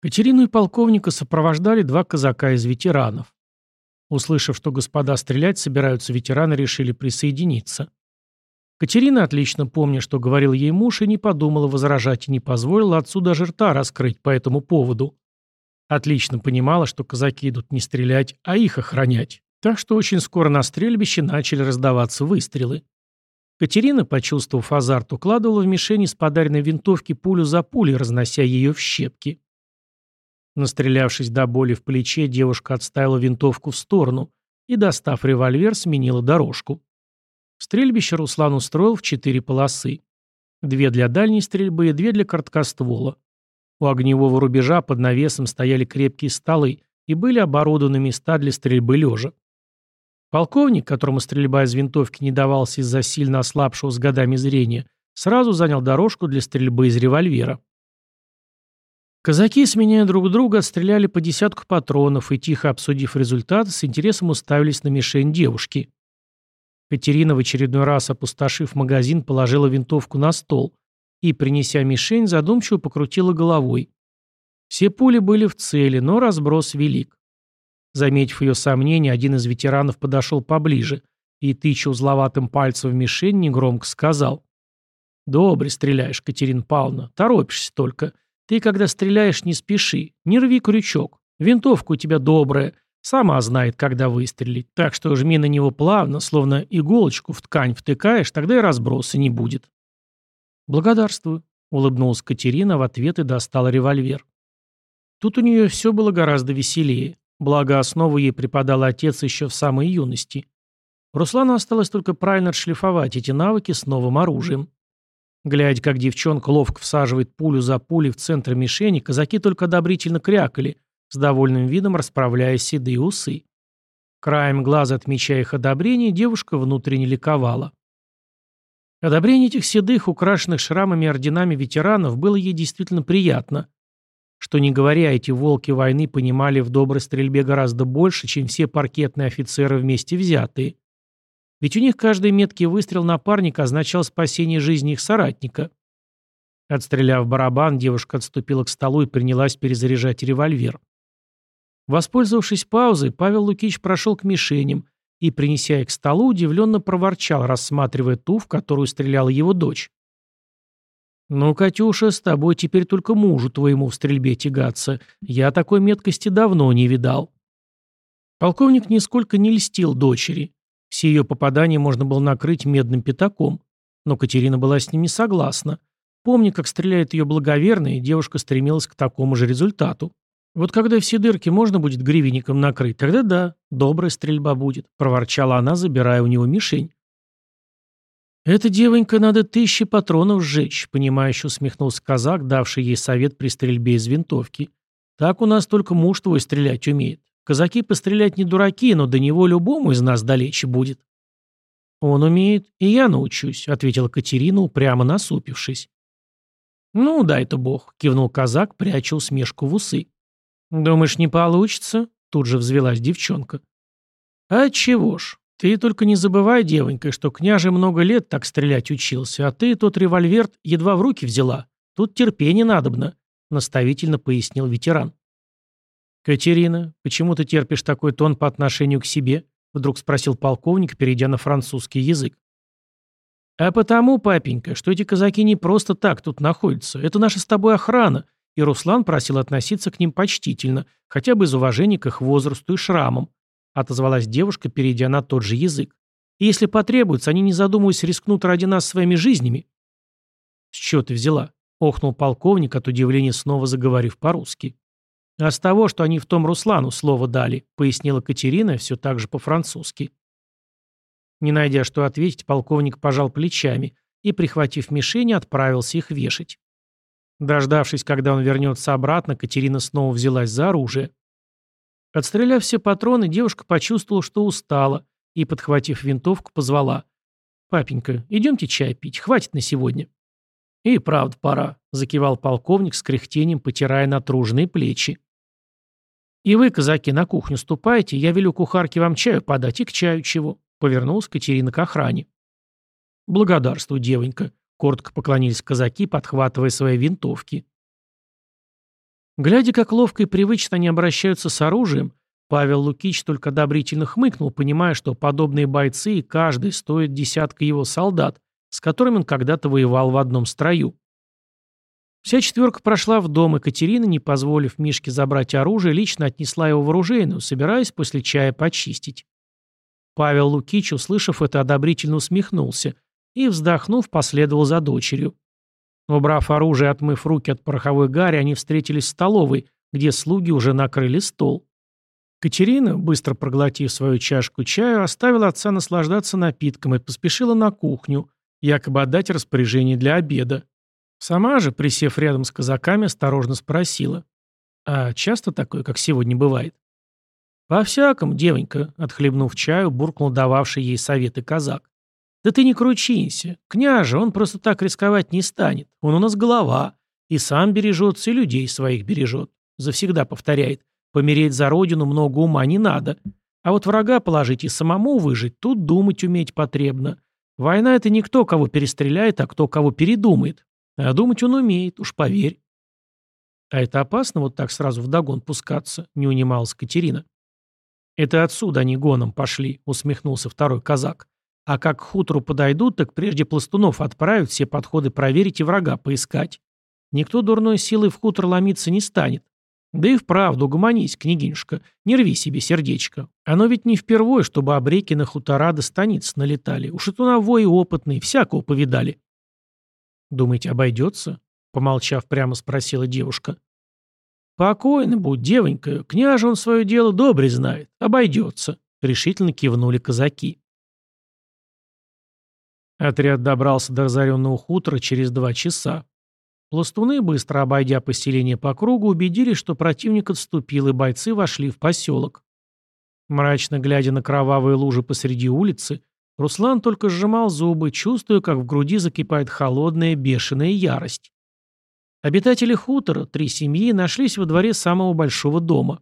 Катерину и полковника сопровождали два казака из ветеранов. Услышав, что господа стрелять собираются, ветераны решили присоединиться. Катерина, отлично помня, что говорил ей муж, и не подумала возражать и не позволила отцу даже рта раскрыть по этому поводу. Отлично понимала, что казаки идут не стрелять, а их охранять. Так что очень скоро на стрельбище начали раздаваться выстрелы. Катерина, почувствовав азарт, укладывала в мишени с подаренной винтовки пулю за пулей, разнося ее в щепки. Настрелявшись до боли в плече, девушка отставила винтовку в сторону и, достав револьвер, сменила дорожку. Стрельбище Руслан устроил в четыре полосы. Две для дальней стрельбы и две для короткоствола. У огневого рубежа под навесом стояли крепкие столы и были оборудованы места для стрельбы лежа. Полковник, которому стрельба из винтовки не давалась из-за сильно ослабшего с годами зрения, сразу занял дорожку для стрельбы из револьвера. Казаки, сменяя друг друга, отстреляли по десятку патронов и, тихо обсудив результат, с интересом уставились на мишень девушки. Катерина в очередной раз, опустошив магазин, положила винтовку на стол и, принеся мишень, задумчиво покрутила головой. Все пули были в цели, но разброс велик. Заметив ее сомнение, один из ветеранов подошел поближе и, тыча узловатым пальцем в мишень, негромко сказал. «Добре стреляешь, Катерина Павловна, торопишься только. Ты, когда стреляешь, не спеши, не рви крючок. Винтовка у тебя добрая, сама знает, когда выстрелить. Так что жми на него плавно, словно иголочку в ткань втыкаешь, тогда и разброса не будет. Благодарствую, улыбнулась Катерина в ответ и достала револьвер. Тут у нее все было гораздо веселее. Благо, основу ей преподал отец еще в самой юности. Руслану осталось только правильно отшлифовать эти навыки с новым оружием. Глядя, как девчонка ловко всаживает пулю за пулей в центр мишени, казаки только одобрительно крякали, с довольным видом расправляя седые усы. Краем глаза отмечая их одобрение, девушка внутренне ликовала. Одобрение этих седых, украшенных шрамами и орденами ветеранов было ей действительно приятно. Что не говоря, эти волки войны понимали в доброй стрельбе гораздо больше, чем все паркетные офицеры вместе взятые. Ведь у них каждый меткий выстрел напарника означал спасение жизни их соратника. Отстреляв барабан, девушка отступила к столу и принялась перезаряжать револьвер. Воспользовавшись паузой, Павел Лукич прошел к мишеням и, принеся их к столу, удивленно проворчал, рассматривая ту, в которую стреляла его дочь. «Ну, Катюша, с тобой теперь только мужу твоему в стрельбе тягаться. Я такой меткости давно не видал». Полковник нисколько не льстил дочери. Все ее попадания можно было накрыть медным пятаком. Но Катерина была с ним не согласна. Помня, как стреляет ее благоверная, девушка стремилась к такому же результату. Вот когда все дырки можно будет гривенником накрыть, тогда да, добрая стрельба будет, проворчала она, забирая у него мишень. «Эта девонька надо тысячи патронов сжечь», — понимающе усмехнулся казак, давший ей совет при стрельбе из винтовки. «Так у нас только муж твой стрелять умеет. Казаки пострелять не дураки, но до него любому из нас далече будет. Он умеет, и я научусь, ответила Катерина, упрямо насупившись. Ну, дай-то бог, кивнул казак, пряча усмешку в усы. Думаешь, не получится? Тут же взвелась девчонка. А чего ж? Ты только не забывай, девонька, что княже много лет так стрелять учился, а ты тот револьвер едва в руки взяла. Тут терпение надобно, наставительно пояснил ветеран. «Катерина, почему ты терпишь такой тон по отношению к себе?» — вдруг спросил полковник, перейдя на французский язык. «А потому, папенька, что эти казаки не просто так тут находятся. Это наша с тобой охрана, и Руслан просил относиться к ним почтительно, хотя бы из уважения к их возрасту и шрамам», — отозвалась девушка, перейдя на тот же язык. «И если потребуется, они, не задумываясь, рискнут ради нас своими жизнями». «С чего ты взяла?» — охнул полковник, от удивления снова заговорив по-русски. «А с того, что они в том Руслану слово дали», — пояснила Катерина, все так же по-французски. Не найдя, что ответить, полковник пожал плечами и, прихватив мишени, отправился их вешать. Дождавшись, когда он вернется обратно, Катерина снова взялась за оружие. Отстреляв все патроны, девушка почувствовала, что устала, и, подхватив винтовку, позвала. «Папенька, идемте чай пить, хватит на сегодня». «И правда пора», — закивал полковник с кряхтением, потирая натруженные плечи. «И вы, казаки, на кухню ступайте, я велю кухарке вам чаю подать, и к чаю чего», — повернулась Катерина к охране. «Благодарствуй, девонька», — коротко поклонились казаки, подхватывая свои винтовки. Глядя, как ловко и привычно они обращаются с оружием, Павел Лукич только одобрительно хмыкнул, понимая, что подобные бойцы и каждый стоит десятка его солдат, с которыми он когда-то воевал в одном строю. Вся четверка прошла в дом, и Катерина, не позволив Мишке забрать оружие, лично отнесла его в оружейную, собираясь после чая почистить. Павел Лукич, услышав это, одобрительно усмехнулся и, вздохнув, последовал за дочерью. Убрав оружие отмыв руки от пороховой гари, они встретились в столовой, где слуги уже накрыли стол. Катерина, быстро проглотив свою чашку чаю, оставила отца наслаждаться напитком и поспешила на кухню, якобы отдать распоряжение для обеда. Сама же, присев рядом с казаками, осторожно спросила. «А часто такое, как сегодня бывает?» «По-всякому, девонька», — отхлебнув чаю, буркнул дававший ей советы казак. «Да ты не кручинься. Княже, он просто так рисковать не станет. Он у нас голова. И сам бережется, и людей своих бережет. Завсегда повторяет. Помереть за родину много ума не надо. А вот врага положить и самому выжить, тут думать уметь потребно. Война — это не кто кого перестреляет, а кто кого передумает. А думать он умеет, уж поверь. А это опасно вот так сразу вдогон пускаться, не унималась Катерина. Это отсюда они гоном пошли, усмехнулся второй казак. А как к хутору подойдут, так прежде пластунов отправят все подходы проверить и врага поискать. Никто дурной силой в хутор ломиться не станет. Да и вправду, угомонись, княгинюшка, не рви себе сердечко. Оно ведь не впервые, чтобы обреки на хутора до станиц налетали. Уж это навой опытный, всякого повидали. «Думаете, обойдется?» — помолчав, прямо спросила девушка. «Покойно будь, девонька. Княже он свое дело добре знает. Обойдется», — решительно кивнули казаки. Отряд добрался до разоренного хутора через два часа. Пластуны, быстро обойдя поселение по кругу, убедились, что противник отступил, и бойцы вошли в поселок. Мрачно глядя на кровавые лужи посреди улицы, Руслан только сжимал зубы, чувствуя, как в груди закипает холодная бешеная ярость. Обитатели хутора, три семьи, нашлись во дворе самого большого дома.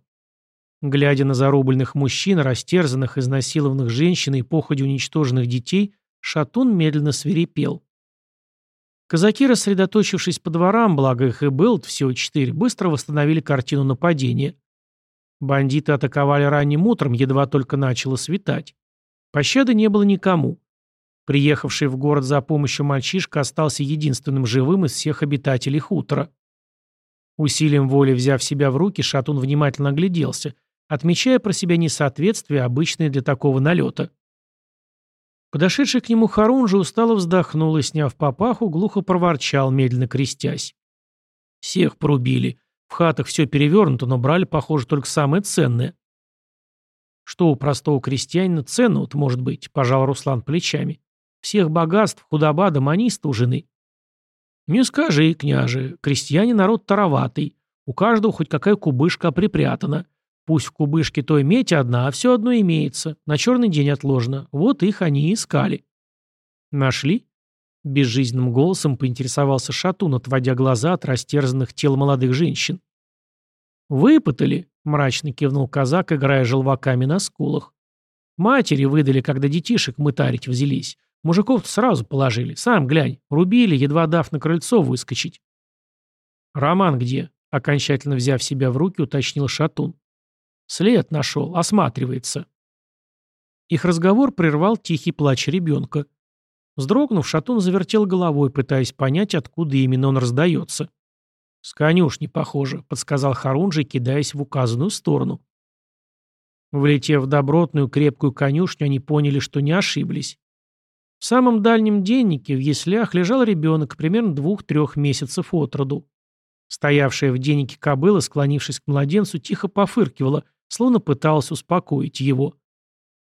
Глядя на зарубленных мужчин, растерзанных, изнасилованных женщин и походе уничтоженных детей, Шатун медленно свирепел. Казаки, рассредоточившись по дворам, благо их и было всего четыре, быстро восстановили картину нападения. Бандиты атаковали ранним утром, едва только начало светать. Пощады не было никому. Приехавший в город за помощью мальчишка остался единственным живым из всех обитателей хутора. Усилием воли взяв себя в руки, Шатун внимательно огляделся, отмечая про себя несоответствие, обычное для такого налета. Подошедший к нему Харун же устало вздохнул и, сняв папаху, глухо проворчал, медленно крестясь. «Всех порубили. В хатах все перевернуто, но брали, похоже, только самое ценное». Что у простого крестьянина ценного-то может быть, пожал Руслан плечами. Всех богатств, худоба да у жены. Не скажи, княже, крестьяне народ тароватый. У каждого хоть какая кубышка припрятана. Пусть в кубышке той медь одна, а все одно имеется. На черный день отложено. Вот их они и искали. Нашли? Безжизненным голосом поинтересовался Шатун, отводя глаза от растерзанных тел молодых женщин. «Выпытали», — мрачно кивнул казак, играя желваками на скулах. «Матери выдали, когда детишек мытарить взялись. Мужиков сразу положили. Сам глянь. Рубили, едва дав на крыльцо выскочить». «Роман где?» — окончательно взяв себя в руки, уточнил Шатун. «След нашел. Осматривается». Их разговор прервал тихий плач ребенка. Вздрогнув, Шатун завертел головой, пытаясь понять, откуда именно он раздается. «С конюшни, похоже», — подсказал Харунжий, кидаясь в указанную сторону. Влетев в добротную крепкую конюшню, они поняли, что не ошиблись. В самом дальнем деннике в яслях лежал ребенок, примерно двух-трех месяцев от роду. Стоявшая в деннике кобыла, склонившись к младенцу, тихо пофыркивала, словно пыталась успокоить его.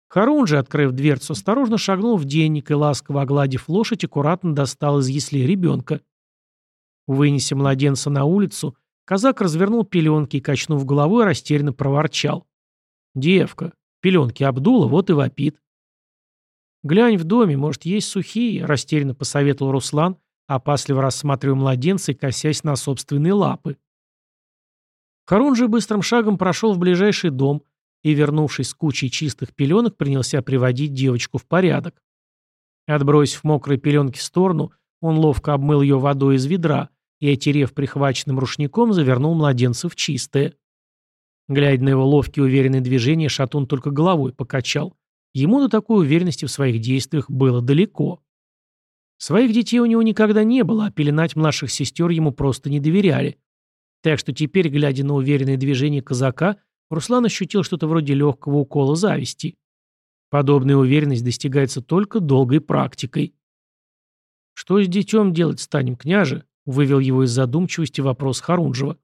Харун же, открыв дверцу, осторожно шагнул в денник и, ласково огладив лошадь, аккуратно достал из ясли ребенка. Вынеся младенца на улицу, казак развернул пеленки и, качнув головой, растерянно проворчал. «Девка, пеленки обдула, вот и вопит». «Глянь в доме, может, есть сухие», — растерянно посоветовал Руслан, опасливо рассматривая младенца и косясь на собственные лапы. Харун же быстрым шагом прошел в ближайший дом и, вернувшись с кучей чистых пеленок, принялся приводить девочку в порядок. Отбросив мокрые пеленки в сторону, он ловко обмыл ее водой из ведра и, отерев прихваченным рушником, завернул младенца в чистое. Глядя на его ловкие уверенные движения, Шатун только головой покачал. Ему до такой уверенности в своих действиях было далеко. Своих детей у него никогда не было, а пеленать младших сестер ему просто не доверяли. Так что теперь, глядя на уверенные движения казака, Руслан ощутил что-то вроде легкого укола зависти. Подобная уверенность достигается только долгой практикой. «Что с детем делать станем, княже?» — вывел его из задумчивости вопрос Харунжева.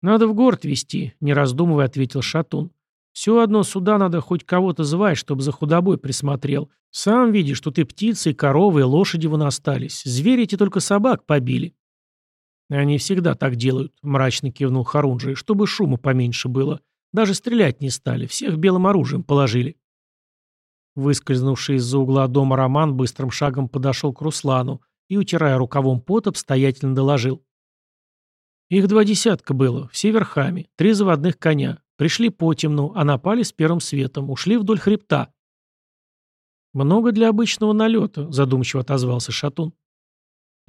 «Надо в город везти», — не раздумывая ответил Шатун. «Все одно сюда надо хоть кого-то звать, чтобы за худобой присмотрел. Сам видишь, что ты птицы, коровы и лошади вон остались. Звери эти только собак побили». «Они всегда так делают», — мрачно кивнул Харунжи, «чтобы шума поменьше было. Даже стрелять не стали, всех белым оружием положили». Выскользнувший из-за угла дома Роман быстрым шагом подошел к Руслану и, утирая рукавом пот, обстоятельно доложил. Их два десятка было, все верхами, три заводных коня. Пришли по темну, а напали с первым светом, ушли вдоль хребта. «Много для обычного налета», — задумчиво отозвался Шатун.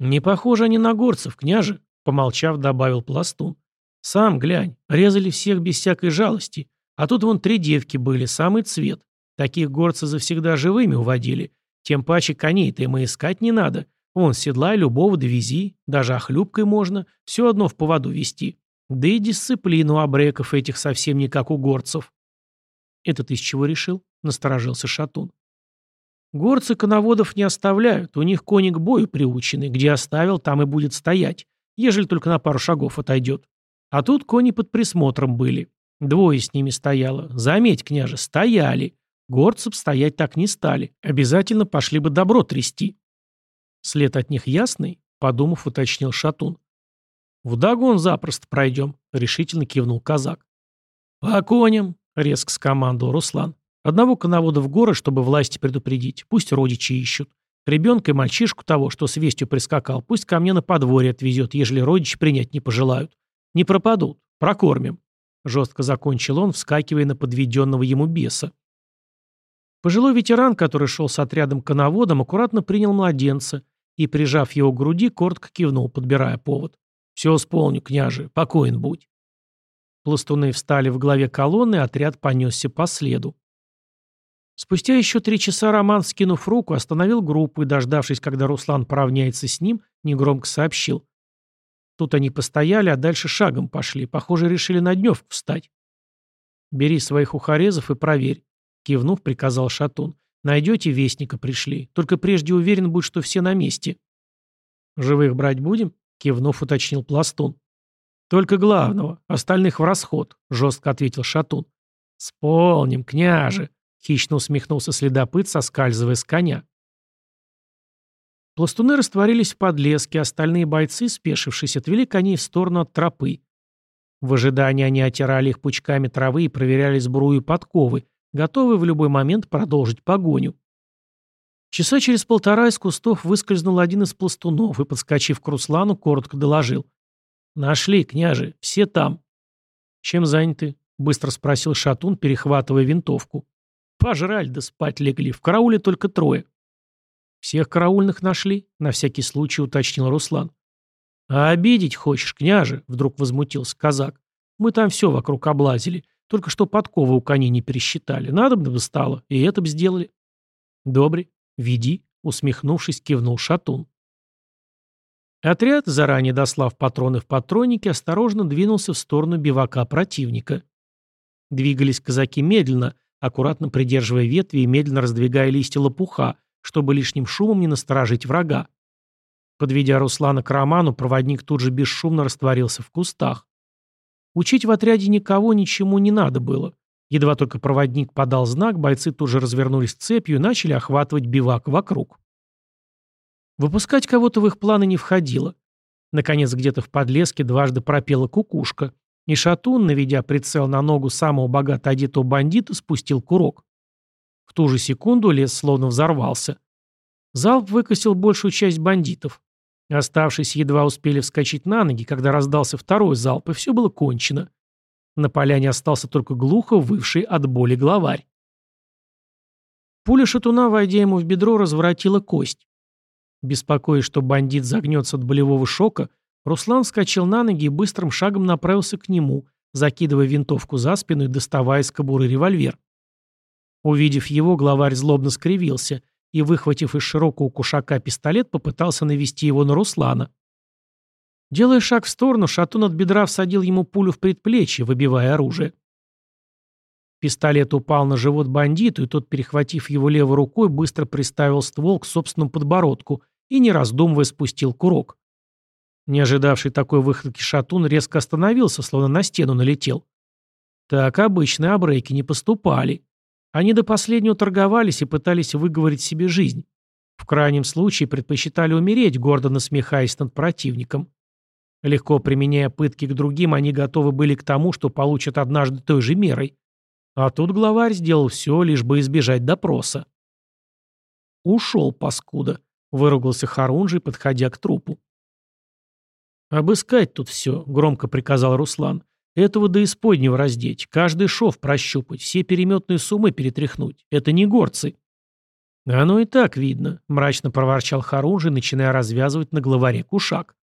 «Не похожи они на горцев, княже», — помолчав, добавил Пластун. «Сам глянь, резали всех без всякой жалости. А тут вон три девки были, самый цвет. Таких горцы завсегда живыми уводили. Тем паче коней-то им и искать не надо. Вон, седла любого довези, даже охлюбкой можно, все одно в поводу вести. Да и дисциплину абреков этих совсем не как у горцев. Это ты из чего решил? Насторожился Шатун. Горцы коноводов не оставляют, у них кони к бою приучены, где оставил, там и будет стоять, ежели только на пару шагов отойдет. А тут кони под присмотром были. Двое с ними стояло. Заметь, княже, стояли. Горцы б стоять так не стали. Обязательно пошли бы добро трясти. След от них ясный? Подумав, уточнил Шатун. В догон запросто пройдем, решительно кивнул казак. По коням, резко скомандовал Руслан. Одного коновода в горы, чтобы власти предупредить. Пусть родичи ищут. Ребенка и мальчишку того, что с вестью прискакал, пусть ко мне на подворье отвезет, ежели родичи принять не пожелают. Не пропадут. Прокормим. Жестко закончил он, вскакивая на подведенного ему беса. Пожилой ветеран, который шел с отрядом коноводом, аккуратно принял младенца и, прижав его к груди, коротко кивнул, подбирая повод. «Все исполню, княже, покоен будь». Пластуны встали в главе колонны, отряд понесся по следу. Спустя еще три часа Роман, скинув руку, остановил группу и, дождавшись, когда Руслан поравняется с ним, негромко сообщил. Тут они постояли, а дальше шагом пошли. Похоже, решили на дневку встать. «Бери своих ухарезов и проверь. Кивнув, приказал Шатун. «Найдете, вестника пришли. Только прежде уверен будь, что все на месте». «Живых брать будем?» Кивнув, уточнил Пластун. «Только главного. Остальных в расход», — жестко ответил Шатун. «Сполним, княже», — хищно усмехнулся следопыт, соскальзывая с коня. Пластуны растворились в подлеске, остальные бойцы, спешившись, отвели коней в сторону от тропы. В ожидании они отирали их пучками травы и проверяли сбрую подковы, готовый в любой момент продолжить погоню. Часа через полтора из кустов выскользнул один из пластунов и, подскочив к Руслану, коротко доложил. «Нашли, княже, все там». «Чем заняты?» — быстро спросил Шатун, перехватывая винтовку. «Пожрали да спать легли, в карауле только трое». «Всех караульных нашли?» — на всякий случай уточнил Руслан. «А обидеть хочешь, княже?» — вдруг возмутился казак. «Мы там все вокруг облазили. Только что подковы у коней не пересчитали. Надо бы стало, и это бы сделали. Добре, веди, усмехнувшись, кивнул Шатун. Отряд, заранее дослав патроны в патроннике, осторожно двинулся в сторону бивака противника. Двигались казаки медленно, аккуратно придерживая ветви и медленно раздвигая листья лопуха, чтобы лишним шумом не насторожить врага. Подведя Руслана к Роману, проводник тут же бесшумно растворился в кустах. Учить в отряде никого ничему не надо было. Едва только проводник подал знак, бойцы тут же развернулись цепью и начали охватывать бивак вокруг. Выпускать кого-то в их планы не входило. Наконец, где-то в подлеске дважды пропела кукушка, и Шатун, наведя прицел на ногу самого богато одетого бандита, спустил курок. В ту же секунду лес словно взорвался. Залп выкосил большую часть бандитов. Оставшись едва успели вскочить на ноги, когда раздался второй залп, и все было кончено. На поляне остался только глухо вывший от боли главарь. Пуля шатуна, войдя ему в бедро, разворотила кость. Беспокоясь, что бандит загнется от болевого шока, Руслан вскочил на ноги и быстрым шагом направился к нему, закидывая винтовку за спину и доставая из кобуры револьвер. Увидев его, главарь злобно скривился и, выхватив из широкого кушака пистолет, попытался навести его на Руслана. Делая шаг в сторону, Шатун от бедра всадил ему пулю в предплечье, выбивая оружие. Пистолет упал на живот бандиту, и тот, перехватив его левой рукой, быстро приставил ствол к собственному подбородку и, не раздумывая, спустил курок. Не ожидавший такой выходки Шатун резко остановился, словно на стену налетел. Так обычные абрейки не поступали. Они до последнего торговались и пытались выговорить себе жизнь. В крайнем случае предпочитали умереть, гордо насмехаясь над противником. Легко применяя пытки к другим, они готовы были к тому, что получат однажды той же мерой. А тут главарь сделал все, лишь бы избежать допроса. «Ушел, паскуда», — выругался Харунжий, подходя к трупу. «Обыскать тут все», — громко приказал Руслан. «Этого до исподнего раздеть, каждый шов прощупать, все переметные суммы перетряхнуть. Это не горцы». «Оно и так видно», — мрачно проворчал Харунжий, начиная развязывать на главаре кушак.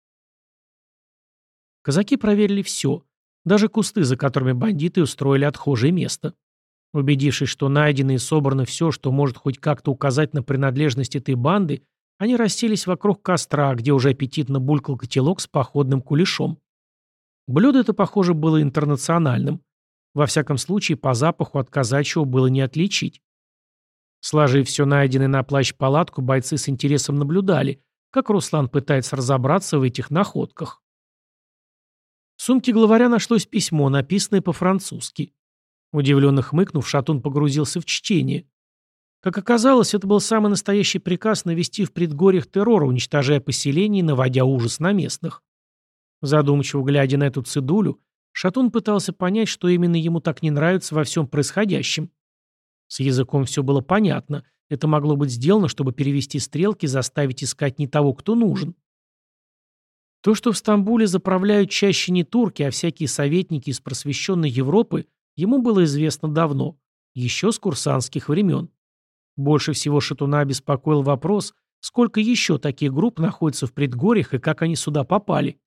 Казаки проверили все, даже кусты, за которыми бандиты устроили отхожее место. Убедившись, что найдено и собрано все, что может хоть как-то указать на принадлежность этой банды, они расселись вокруг костра, где уже аппетитно булькал котелок с походным кулешом. Блюдо это, похоже, было интернациональным. Во всяком случае, по запаху от казачьего было не отличить. Сложив все найденное на плащ-палатку, бойцы с интересом наблюдали, как Руслан пытается разобраться в этих находках. В сумке главаря нашлось письмо, написанное по-французски. Удивленно хмыкнув, Шатун погрузился в чтение. Как оказалось, это был самый настоящий приказ навести в предгорьях террора, уничтожая поселения и наводя ужас на местных. Задумчиво глядя на эту цедулю, Шатун пытался понять, что именно ему так не нравится во всем происходящем. С языком все было понятно. Это могло быть сделано, чтобы перевести стрелки, заставить искать не того, кто нужен. То, что в Стамбуле заправляют чаще не турки, а всякие советники из просвещенной Европы, ему было известно давно, еще с курсантских времен. Больше всего Шатуна беспокоил вопрос, сколько еще таких групп находится в предгорьях и как они сюда попали.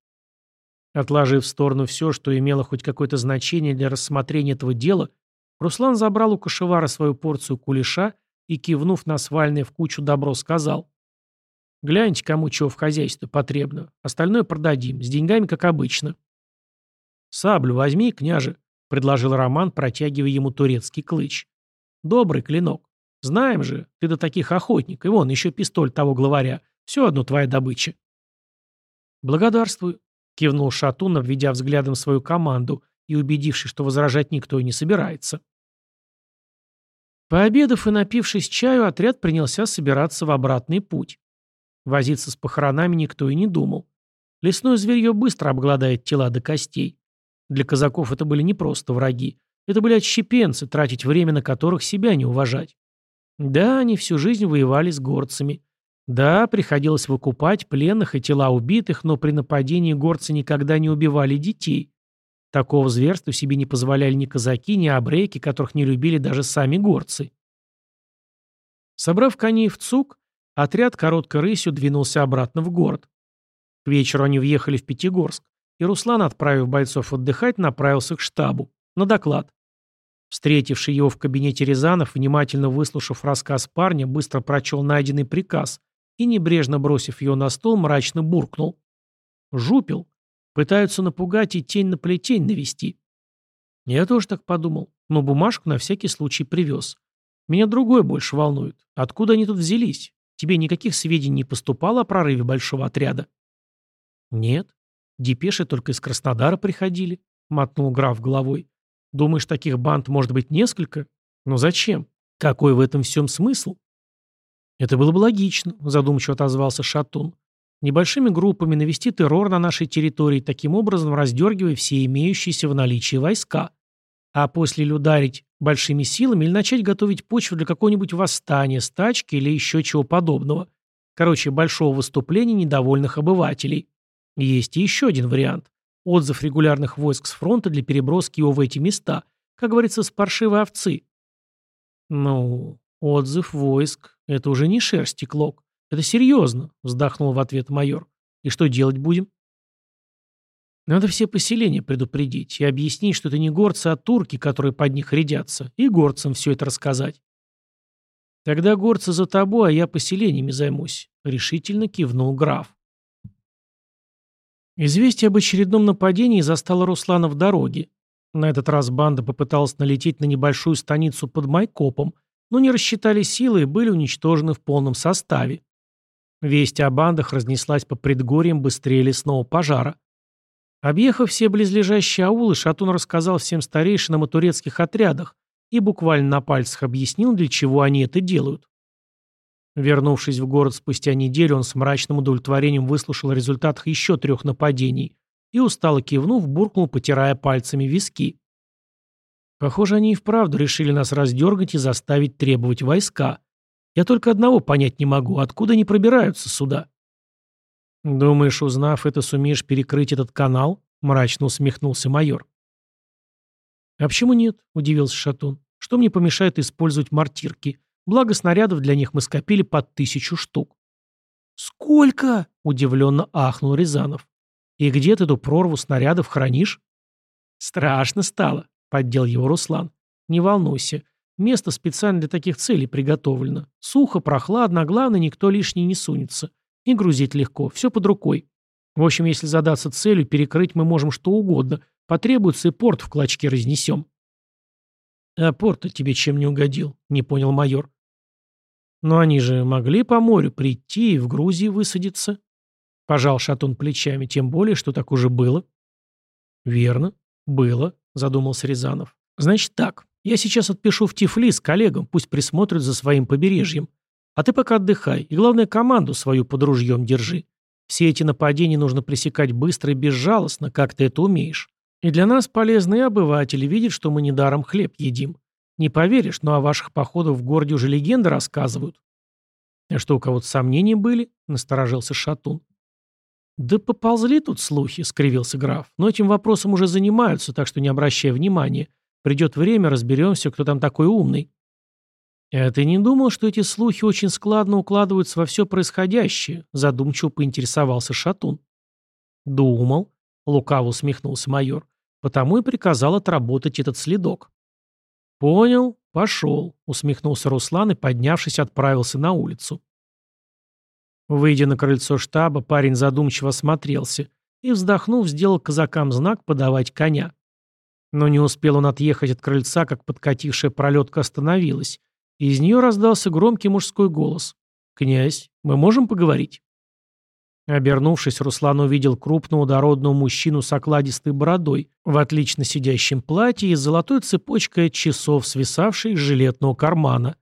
Отложив в сторону все, что имело хоть какое-то значение для рассмотрения этого дела, Руслан забрал у кошевара свою порцию кулеша и, кивнув на свальное в кучу добро, сказал «Гляньте, кому чего в хозяйстве потребно. Остальное продадим, с деньгами, как обычно». «Саблю возьми, княже», — предложил Роман, протягивая ему турецкий клыч. «Добрый клинок. Знаем же, ты до таких охотник, и вон еще пистоль того главаря. Все одно твоя добыча. Благодарствую, кивнул Шатун, обведя взглядом свою команду и убедившись, что возражать никто и не собирается. Пообедав и напившись чаю, отряд принялся собираться в обратный путь. Возиться с похоронами никто и не думал. Лесное зверье быстро обгладает тела до костей. Для казаков это были не просто враги. Это были отщепенцы, тратить время на которых себя не уважать. Да, они всю жизнь воевали с горцами. Да, приходилось выкупать пленных и тела убитых, но при нападении горцы никогда не убивали детей. Такого зверства себе не позволяли ни казаки, ни абрейки, которых не любили даже сами горцы. Собрав коней в цуг, отряд короткой рысью двинулся обратно в город. К вечеру они въехали в Пятигорск, и Руслан, отправив бойцов отдыхать, направился к штабу, на доклад. Встретивший его в кабинете Рязанов, внимательно выслушав рассказ парня, быстро прочел найденный приказ и, небрежно бросив его на стол, мрачно буркнул. «Жупил. Пытаются напугать и тень на плетень навести». Я тоже так подумал, но бумажку на всякий случай привез. Меня другое больше волнует. Откуда они тут взялись? Тебе никаких сведений не поступало о прорыве большого отряда? Нет. Депеши только из Краснодара приходили, мотнул граф головой. Думаешь, таких банд может быть несколько? Но зачем? Какой в этом всем смысл? Это было бы логично, задумчиво отозвался Шатун. Небольшими группами навести террор на нашей территории, таким образом раздергивая все имеющиеся в наличии войска. А после или ударить большими силами, или начать готовить почву для какого-нибудь восстания, стачки или еще чего подобного. Короче, большого выступления недовольных обывателей. Есть и еще один вариант. Отзыв регулярных войск с фронта для переброски его в эти места, как говорится, с паршивой овцы. Ну, отзыв войск — это уже не шерсти клок. «Это серьезно», — вздохнул в ответ майор. «И что делать будем?» «Надо все поселения предупредить и объяснить, что это не горцы, а турки, которые под них рядятся, и горцам все это рассказать». «Тогда горцы за тобой, а я поселениями займусь», — решительно кивнул граф. Известие об очередном нападении застало Руслана в дороге. На этот раз банда попыталась налететь на небольшую станицу под Майкопом, но не рассчитали силы и были уничтожены в полном составе. Весть о бандах разнеслась по предгорьям быстрее лесного пожара. Объехав все близлежащие аулы, Шатун рассказал всем старейшинам о турецких отрядах и буквально на пальцах объяснил, для чего они это делают. Вернувшись в город спустя неделю, он с мрачным удовлетворением выслушал о еще трех нападений и, устало кивнув, буркнул, потирая пальцами виски. Похоже, они и вправду решили нас раздергать и заставить требовать войска. Я только одного понять не могу, откуда они пробираются сюда. «Думаешь, узнав это, сумеешь перекрыть этот канал?» — мрачно усмехнулся майор. «А почему нет?» — удивился Шатун. «Что мне помешает использовать мортирки? Благо снарядов для них мы скопили под тысячу штук». «Сколько?» — удивленно ахнул Рязанов. «И где ты эту прорву снарядов хранишь?» «Страшно стало», — поддел его Руслан. «Не волнуйся. Место специально для таких целей приготовлено. Сухо, прохладно, главное, никто лишний не сунется. И грузить легко, все под рукой. В общем, если задаться целью, перекрыть мы можем что угодно. Потребуется и порт в клочке разнесем. А порт-то тебе чем не угодил? Не понял майор. Но они же могли по морю прийти и в Грузии высадиться. Пожал Шатун плечами, тем более, что так уже было. Верно, было, задумался Рязанов. Значит так, я сейчас отпишу в Тифлис коллегам, пусть присмотрят за своим побережьем. А ты пока отдыхай, и главное, команду свою под ружьем держи. Все эти нападения нужно пресекать быстро и безжалостно, как ты это умеешь. И для нас полезно и обыватели видят, что мы недаром хлеб едим. Не поверишь, но о ваших походах в городе уже легенды рассказывают. А что, у кого-то сомнения были? Насторожился Шатун. Да поползли тут слухи, скривился граф. Но этим вопросом уже занимаются, так что не обращай внимания. Придет время, разберемся, кто там такой умный. «А ты не думал, что эти слухи очень складно укладываются во все происходящее?» задумчиво поинтересовался Шатун. «Думал», — лукаво усмехнулся майор, «потому и приказал отработать этот следок». «Понял, пошел», — усмехнулся Руслан и, поднявшись, отправился на улицу. Выйдя на крыльцо штаба, парень задумчиво осмотрелся и, вздохнув, сделал казакам знак подавать коня. Но не успел он отъехать от крыльца, как подкатившая пролетка остановилась, из нее раздался громкий мужской голос. «Князь, мы можем поговорить?» Обернувшись, Руслан увидел крупного дородного мужчину с окладистой бородой, в отлично сидящем платье и золотой цепочкой от часов, свисавшей из жилетного кармана.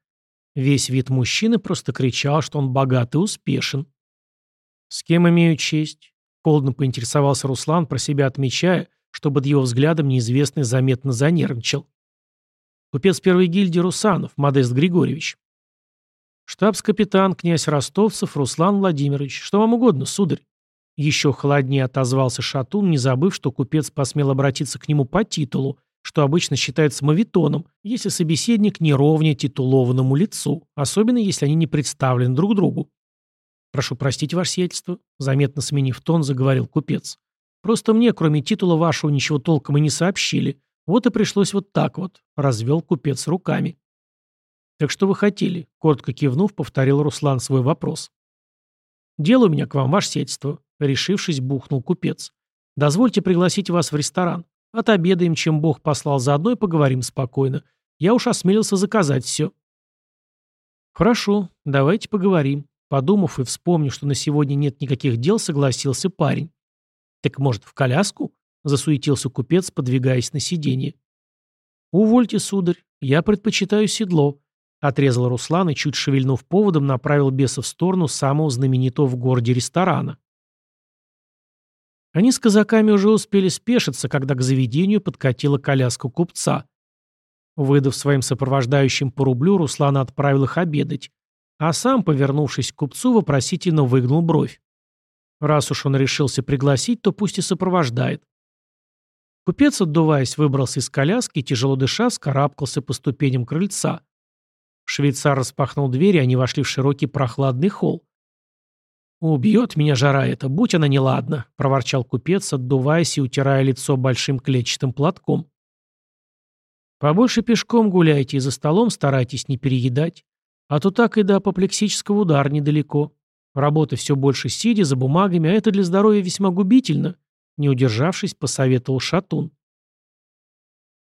Весь вид мужчины просто кричал, что он богат и успешен. «С кем имею честь?» — холодно поинтересовался Руслан, про себя отмечая, что под его взглядом неизвестный заметно занервничал. Купец первой гильдии Русанов, Модест Григорьевич. Штабс-капитан, князь Ростовцев, Руслан Владимирович. Что вам угодно, сударь? Еще холоднее отозвался Шатун, не забыв, что купец посмел обратиться к нему по титулу, что обычно считается мавитоном, если собеседник не ровнее титулованному лицу, особенно если они не представлены друг другу. «Прошу простить, ваше сиятельство», — заметно сменив тон, заговорил купец. «Просто мне, кроме титула вашего, ничего толком и не сообщили. Вот и пришлось вот так вот, развел купец руками. «Так что вы хотели?» — коротко кивнув, повторил Руслан свой вопрос. «Дело у меня к вам, ваше сельство», — решившись, бухнул купец. «Дозвольте пригласить вас в ресторан. Отобедаем, чем Бог послал заодно и поговорим спокойно. Я уж осмелился заказать все». «Хорошо, давайте поговорим». Подумав и вспомнив, что на сегодня нет никаких дел, согласился парень. «Так, может, в коляску?» Засуетился купец, подвигаясь на сиденье. «Увольте, сударь, я предпочитаю седло», — отрезал Руслан и, чуть шевельнув поводом, направил беса в сторону самого знаменитого в городе ресторана. Они с казаками уже успели спешиться, когда к заведению подкатила коляска купца. Выдав своим сопровождающим по рублю, Руслан отправил их обедать, а сам, повернувшись к купцу, вопросительно выгнул бровь. Раз уж он решился пригласить, то пусть и сопровождает. Купец, отдуваясь, выбрался из коляски и, тяжело дыша, скарабкался по ступеням крыльца. Швейцар распахнул дверь, и они вошли в широкий прохладный холл. «Убьет меня жара эта, будь она неладна», — проворчал купец, отдуваясь и утирая лицо большим клетчатым платком. «Побольше пешком гуляйте и за столом старайтесь не переедать, а то так и до апоплексического удара недалеко. Работа все больше сидя за бумагами, а это для здоровья весьма губительно», — не удержавшись, посоветовал Шатун.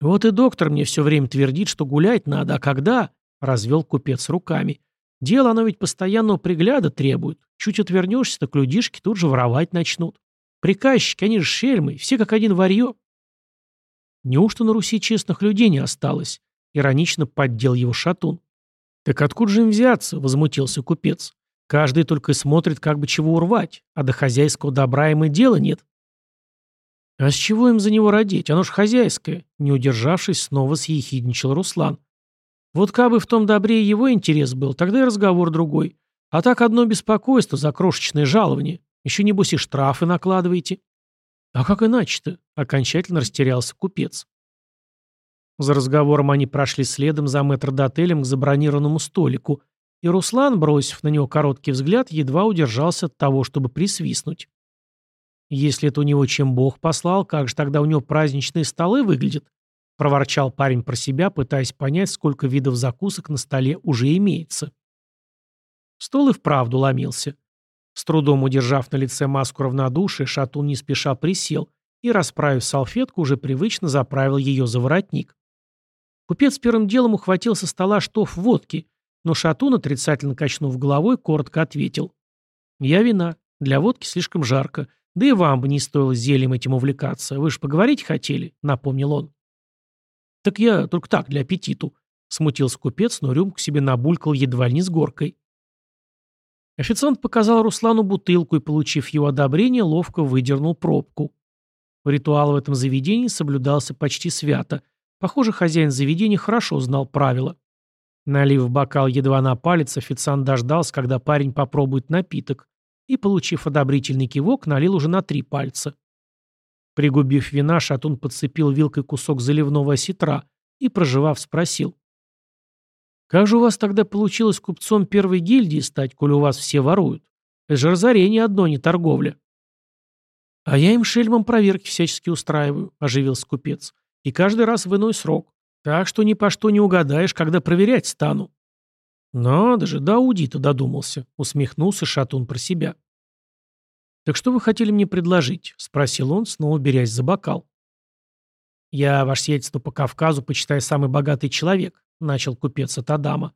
«Вот и доктор мне все время твердит, что гулять надо, а когда?» — развел купец руками. «Дело оно ведь постоянного пригляда требует. Чуть отвернешься, так людишки тут же воровать начнут. Приказчики, они же шельмы, все как один варье». «Неужто на Руси честных людей не осталось?» — иронично поддел его шатун. «Так откуда же им взяться?» — возмутился купец. «Каждый только и смотрит, как бы чего урвать, а до хозяйского добра им и дела нет». «А с чего им за него родить? Оно ж хозяйское», — не удержавшись, снова съехидничал Руслан. «Вот кабы в том добре его интерес был, тогда и разговор другой. А так одно беспокойство за крошечное жалование. Еще, небось, и штрафы накладываете». «А как иначе-то?» — окончательно растерялся купец. За разговором они прошли следом за метрдотелем к забронированному столику, и Руслан, бросив на него короткий взгляд, едва удержался от того, чтобы присвистнуть. Если это у него чем Бог послал, как же тогда у него праздничные столы выглядят? Проворчал парень про себя, пытаясь понять, сколько видов закусок на столе уже имеется. Стол и вправду ломился. С трудом удержав на лице маску равнодушия, Шатун не спеша присел и, расправив салфетку, уже привычно заправил ее за воротник. Купец первым делом ухватил со стола штоф водки, но Шатун, отрицательно качнув головой, коротко ответил. «Я вина. Для водки слишком жарко. Да и вам бы не стоило зельем этим увлекаться. Вы же поговорить хотели, напомнил он. Так я только так, для аппетиту. Смутился купец, но рюмку себе набулькал едва ли не с горкой. Официант показал Руслану бутылку и, получив его одобрение, ловко выдернул пробку. Ритуал в этом заведении соблюдался почти свято. Похоже, хозяин заведения хорошо знал правила. Налив бокал едва на палец, официант дождался, когда парень попробует напиток, и, получив одобрительный кивок, налил уже на три пальца. Пригубив вина, Шатун подцепил вилкой кусок заливного осетра и, проживав, спросил. «Как же у вас тогда получилось купцом первой гильдии стать, коли у вас все воруют? Это же разорение одно, не торговля». «А я им шельмом проверки всячески устраиваю», — оживился купец. «И каждый раз в иной срок. Так что ни по что не угадаешь, когда проверять стану». «Надо же, до аудита додумался», — усмехнулся Шатун про себя. «Так что вы хотели мне предложить?» — спросил он, снова берясь за бокал. «Я, ваше сиятельство, по Кавказу, почитай, самый богатый человек», — начал купец от Адама.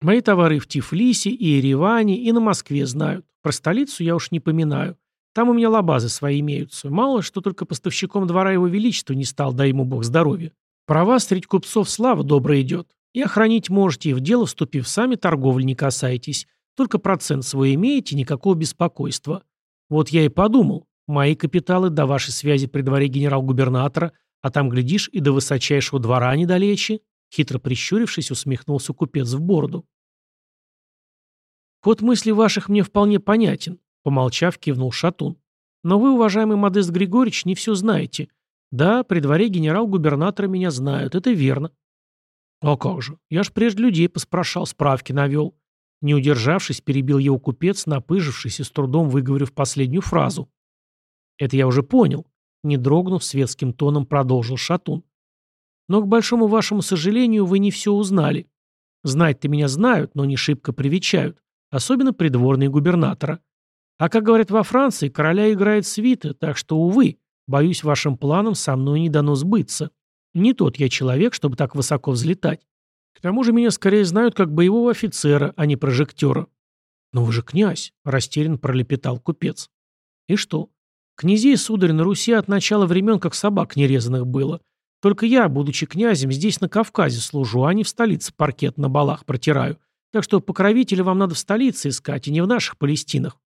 «Мои товары в Тифлисе и Ереване, и на Москве знают. Про столицу я уж не поминаю. Там у меня лабазы свои имеются. Мало, что только поставщиком двора его величества не стал, дай ему бог здоровья. Про вас средь купцов слава добрая идет. И охранить можете, и в дело вступив, сами торговли не касаетесь. Только процент свой имеете, никакого беспокойства. Вот я и подумал, мои капиталы до вашей связи при дворе генерал-губернатора, а там, глядишь, и до высочайшего двора недалече. Хитро прищурившись, усмехнулся купец в бороду. «Ход мыслей ваших мне вполне понятен», — помолчав, кивнул Шатун. «Но вы, уважаемый Модест Григорьевич, не все знаете. Да, при дворе генерал-губернатора меня знают, это верно. «А как же? Я ж прежде людей поспрашал, справки навел». Не удержавшись, перебил его купец, напыжившись и с трудом выговорив последнюю фразу. «Это я уже понял», — не дрогнув, светским тоном продолжил Шатун. «Но, к большому вашему сожалению, вы не все узнали. Знать-то меня знают, но не шибко привечают, особенно придворные губернатора. А как говорят во Франции, короля играет свита, так что, увы, боюсь, вашим планам со мной не дано сбыться. Не тот я человек, чтобы так высоко взлетать. К тому же меня скорее знают как боевого офицера, а не прожектора. «Но вы же князь», — растерян пролепетал купец. «И что? Князей, сударь, на Руси от начала времен как собак нерезанных было. Только я, будучи князем, здесь на Кавказе служу, а не в столице паркет на балах протираю. Так что покровителя вам надо в столице искать, и не в наших Палестинах».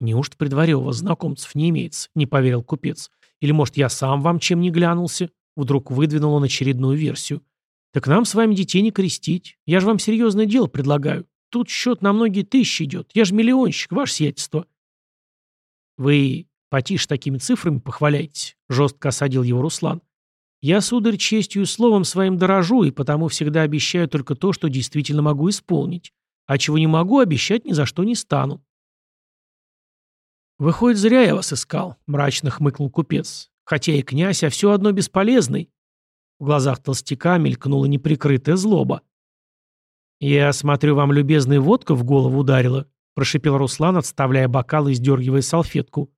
«Неужто при дворе у вас знакомцев не имеется?» — не поверил купец. «Или, может, я сам вам чем не глянулся?» Вдруг выдвинул он очередную версию. «Так нам с вами детей не крестить. Я же вам серьезное дело предлагаю. Тут счет на многие тысячи идет. Я же миллионщик, ваше сиятельство». «Вы потише такими цифрами похваляйтесь», — жестко осадил его Руслан. «Я, сударь, честью и словом своим дорожу, и потому всегда обещаю только то, что действительно могу исполнить. А чего не могу, обещать ни за что не стану». «Выходит, зря я вас искал», — мрачно хмыкнул купец. «Хотя и князь, а все одно бесполезный». В глазах толстяка мелькнула неприкрытая злоба. «Я смотрю, вам любезная водка в голову ударила», — прошипел Руслан, отставляя бокал и сдергивая салфетку.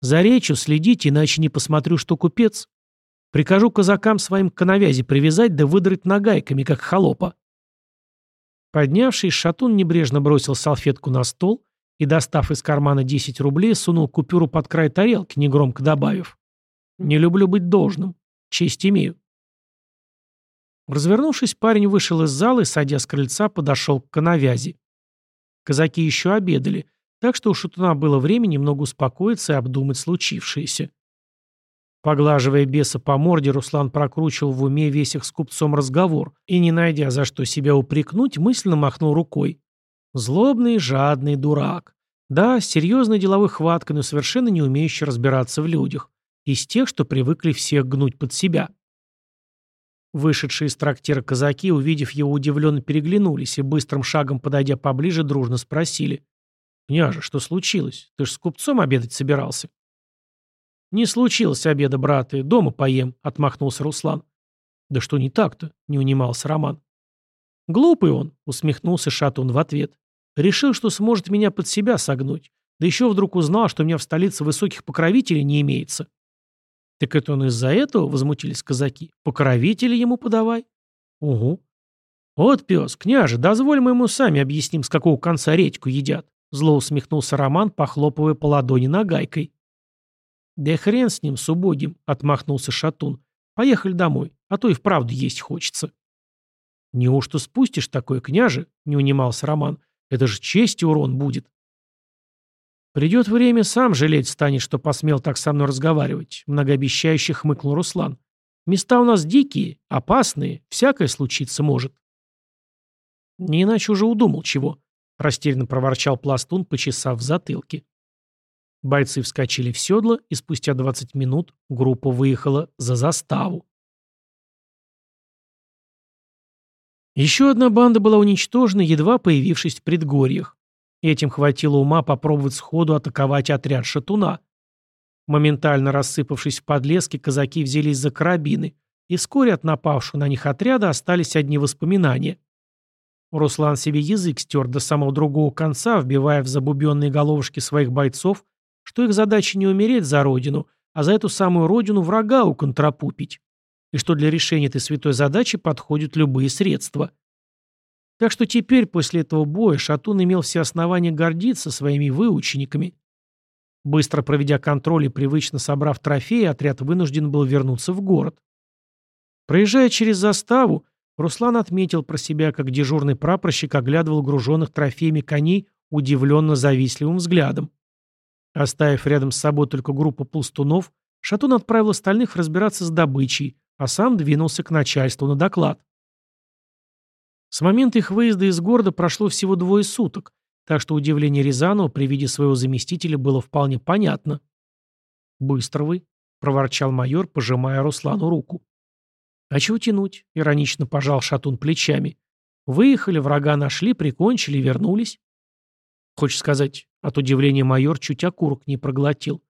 «За речью следите, иначе не посмотрю, что купец. Прикажу казакам своим к коновязи привязать да выдрать нагайками, как холопа». Поднявшись, Шатун небрежно бросил салфетку на стол и, достав из кармана 10 рублей, сунул купюру под край тарелки, негромко добавив. «Не люблю быть должным. Честь имею». Развернувшись, парень вышел из зала и, садя с крыльца, подошел к коновязи. Казаки еще обедали, так что у шатуна было время немного успокоиться и обдумать случившееся. Поглаживая беса по морде, Руслан прокручивал в уме весь их с купцом разговор и, не найдя за что себя упрекнуть, мысленно махнул рукой. Злобный, жадный дурак. Да, с серьезной деловой хваткой, но совершенно не умеющий разбираться в людях. Из тех, что привыкли всех гнуть под себя. Вышедшие из трактира казаки, увидев его, удивленно переглянулись и, быстрым шагом подойдя поближе, дружно спросили. «Княже, что случилось? Ты ж с купцом обедать собирался?» «Не случилось обеда, браты. Дома поем», — отмахнулся Руслан. «Да что не так-то?» — не унимался Роман. «Глупый он», — усмехнулся Шатун в ответ. «Решил, что сможет меня под себя согнуть. Да еще вдруг узнал, что у меня в столице высоких покровителей не имеется». «Так это он из-за этого?» — возмутились казаки. «Покровители ему подавай». «Угу». «Вот пес, княже, дозволь мы ему сами объясним, с какого конца редьку едят», — зло усмехнулся Роман, похлопывая по ладони нагайкой. «Да хрен с ним, с убогим», — отмахнулся Шатун. «Поехали домой, а то и вправду есть хочется». «Неужто спустишь такой, княже?» — не унимался Роман. «Это же честь и урон будет». «Придет время, сам жалеть станет, что посмел так со мной разговаривать», — многообещающе хмыкнул Руслан. «Места у нас дикие, опасные, всякое случиться может». «Не иначе уже удумал чего», — растерянно проворчал пластун, почесав в затылке. Бойцы вскочили в седло, и спустя 20 минут группа выехала за заставу. Еще одна банда была уничтожена, едва появившись в предгорьях. Этим хватило ума попробовать сходу атаковать отряд шатуна. Моментально рассыпавшись в подлеске, казаки взялись за карабины, и вскоре от напавшего на них отряда остались одни воспоминания. Руслан себе язык стер до самого другого конца, вбивая в забубенные головушки своих бойцов что их задача не умереть за родину, а за эту самую родину врага уконтрапупить, и что для решения этой святой задачи подходят любые средства. Так что теперь, после этого боя, Шатун имел все основания гордиться своими выучениками. Быстро проведя контроль и привычно собрав трофеи, отряд вынужден был вернуться в город. Проезжая через заставу, Руслан отметил про себя, как дежурный прапорщик оглядывал груженных трофеями коней удивленно завистливым взглядом. Оставив рядом с собой только группу пластунов, Шатун отправил остальных разбираться с добычей, а сам двинулся к начальству на доклад. С момента их выезда из города прошло всего двое суток, так что удивление Рязанова при виде своего заместителя было вполне понятно. «Быстро вы», — проворчал майор, пожимая Руслану руку. «А чего тянуть?» — иронично пожал Шатун плечами. «Выехали, врага нашли, прикончили вернулись». Хочешь сказать, от удивления майор чуть окурок не проглотил.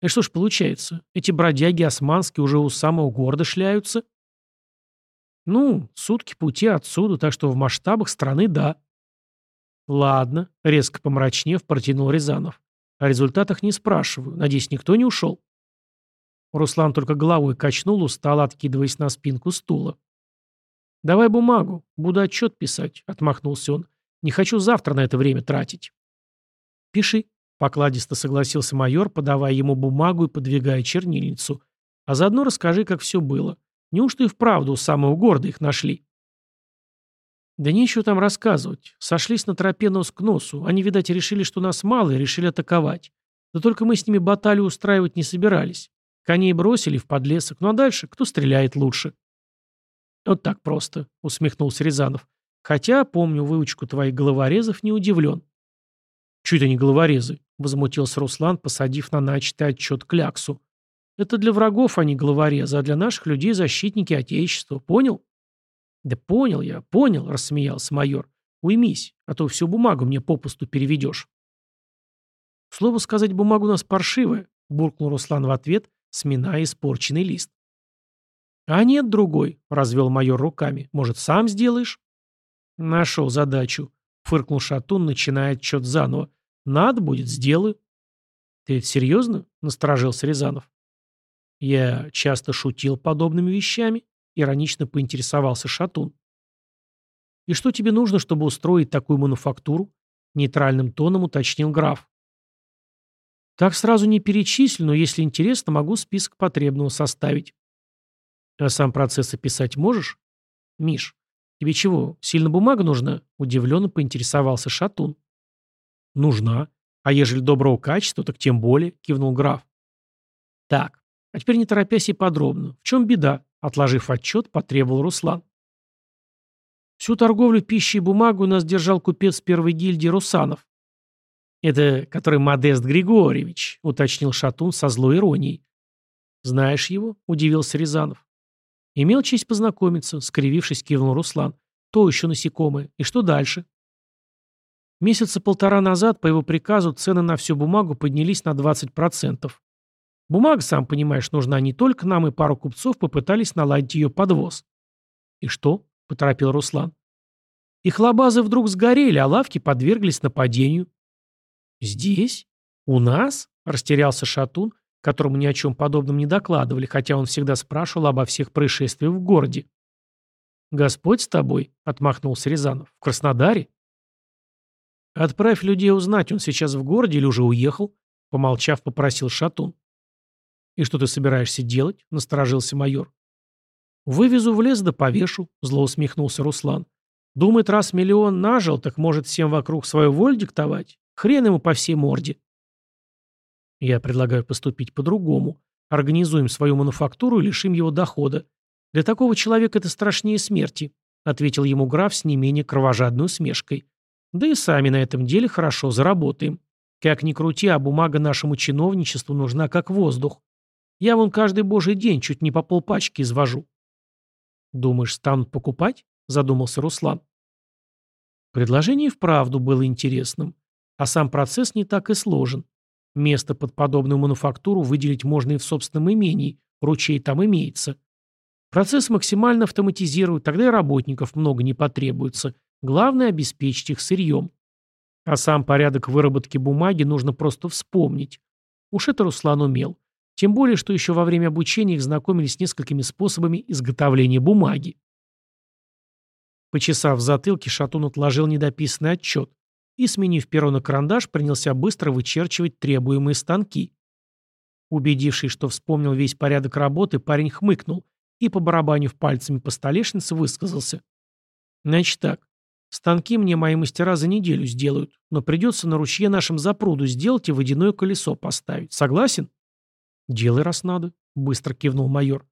И что ж получается, эти бродяги османские уже у самого города шляются? Ну, сутки пути отсюда, так что в масштабах страны да. Ладно, резко помрачнев, протянул Рязанов. О результатах не спрашиваю. Надеюсь, никто не ушел. Руслан только головой качнул, устало откидываясь на спинку стула. «Давай бумагу, буду отчет писать», — отмахнулся он. «Не хочу завтра на это время тратить». «Пиши», — покладисто согласился майор, подавая ему бумагу и подвигая чернильницу. «А заодно расскажи, как все было. Неужто и вправду у самого города их нашли?» «Да нечего там рассказывать. Сошлись на тропе нос к носу. Они, видать, решили, что нас мало, и решили атаковать. Да только мы с ними баталию устраивать не собирались. Коней бросили в подлесок. Ну а дальше кто стреляет лучше?» «Вот так просто», — усмехнулся Рязанов. «Хотя, помню выучку твоих головорезов, не удивлен. «Чуть они головорезы», — возмутился Руслан, посадив на начатый отчет кляксу. «Это для врагов они головорезы, а для наших людей защитники Отечества. Понял?» «Да понял я, понял», — рассмеялся майор. «Уймись, а то всю бумагу мне попусту переведешь». Слово сказать, бумага у нас паршивая, буркнул Руслан в ответ, сминая испорченный лист. «А нет другой», — развел майор руками. «Может, сам сделаешь?» «Нашел задачу», — фыркнул Шатун, начиная отчет заново. «Надо будет, сделаю». «Ты это серьезно?» — насторожился Рязанов. «Я часто шутил подобными вещами», — иронично поинтересовался Шатун. «И что тебе нужно, чтобы устроить такую мануфактуру?» — нейтральным тоном уточнил граф. «Так сразу не перечислю, но если интересно, могу список потребного составить». «А сам процесс описать можешь?» «Миш, тебе чего, сильно бумага нужна?» — удивленно поинтересовался Шатун. «Нужна. А ежели доброго качества, так тем более», — кивнул граф. «Так, а теперь не торопясь и подробно. В чем беда?» — отложив отчет, потребовал Руслан. Всю торговлю пищей и бумагой у нас держал купец первой гильдии Русанов. «Это который Модест Григорьевич», — уточнил Шатун со злой иронией. «Знаешь его?» — удивился Рязанов. «Имел честь познакомиться», — скривившись, кивнул Руслан. «То еще насекомое. И что дальше?» Месяца полтора назад по его приказу цены на всю бумагу поднялись на 20%. Бумага, сам понимаешь, нужна не только нам, и пару купцов попытались наладить ее подвоз. «И что?» — поторопил Руслан. Их лабазы вдруг сгорели, а лавки подверглись нападению. «Здесь? У нас?» — растерялся Шатун, которому ни о чем подобном не докладывали, хотя он всегда спрашивал обо всех происшествиях в городе. «Господь с тобой», — отмахнулся Рязанов. «В Краснодаре?» «Отправь людей узнать, он сейчас в городе или уже уехал?» Помолчав, попросил Шатун. «И что ты собираешься делать?» — насторожился майор. «Вывезу в лес да повешу», — зло усмехнулся Руслан. «Думает, раз миллион нажил, так может всем вокруг свою волю диктовать? Хрен ему по всей морде». «Я предлагаю поступить по-другому. Организуем свою мануфактуру и лишим его дохода. Для такого человека это страшнее смерти», — ответил ему граф с не менее кровожадной усмешкой. Да и сами на этом деле хорошо заработаем. Как ни крути, а бумага нашему чиновничеству нужна как воздух. Я вон каждый божий день чуть не по полпачки извожу. Думаешь, станут покупать? Задумался Руслан. Предложение вправду было интересным. А сам процесс не так и сложен. Место под подобную мануфактуру выделить можно и в собственном имении, ручей там имеется. Процесс максимально автоматизируют, тогда и работников много не потребуется, Главное – обеспечить их сырьем. А сам порядок выработки бумаги нужно просто вспомнить. Уж это Руслан умел. Тем более, что еще во время обучения их знакомились с несколькими способами изготовления бумаги. Почесав в затылке, Шатун отложил недописанный отчет и, сменив перо на карандаш, принялся быстро вычерчивать требуемые станки. Убедившись, что вспомнил весь порядок работы, парень хмыкнул и, побарабанив пальцами по столешнице, высказался. «Значит так, Станки мне мои мастера за неделю сделают, но придется на ручье нашем запруду сделать и водяное колесо поставить. Согласен? Делай, раз надо, быстро кивнул майор.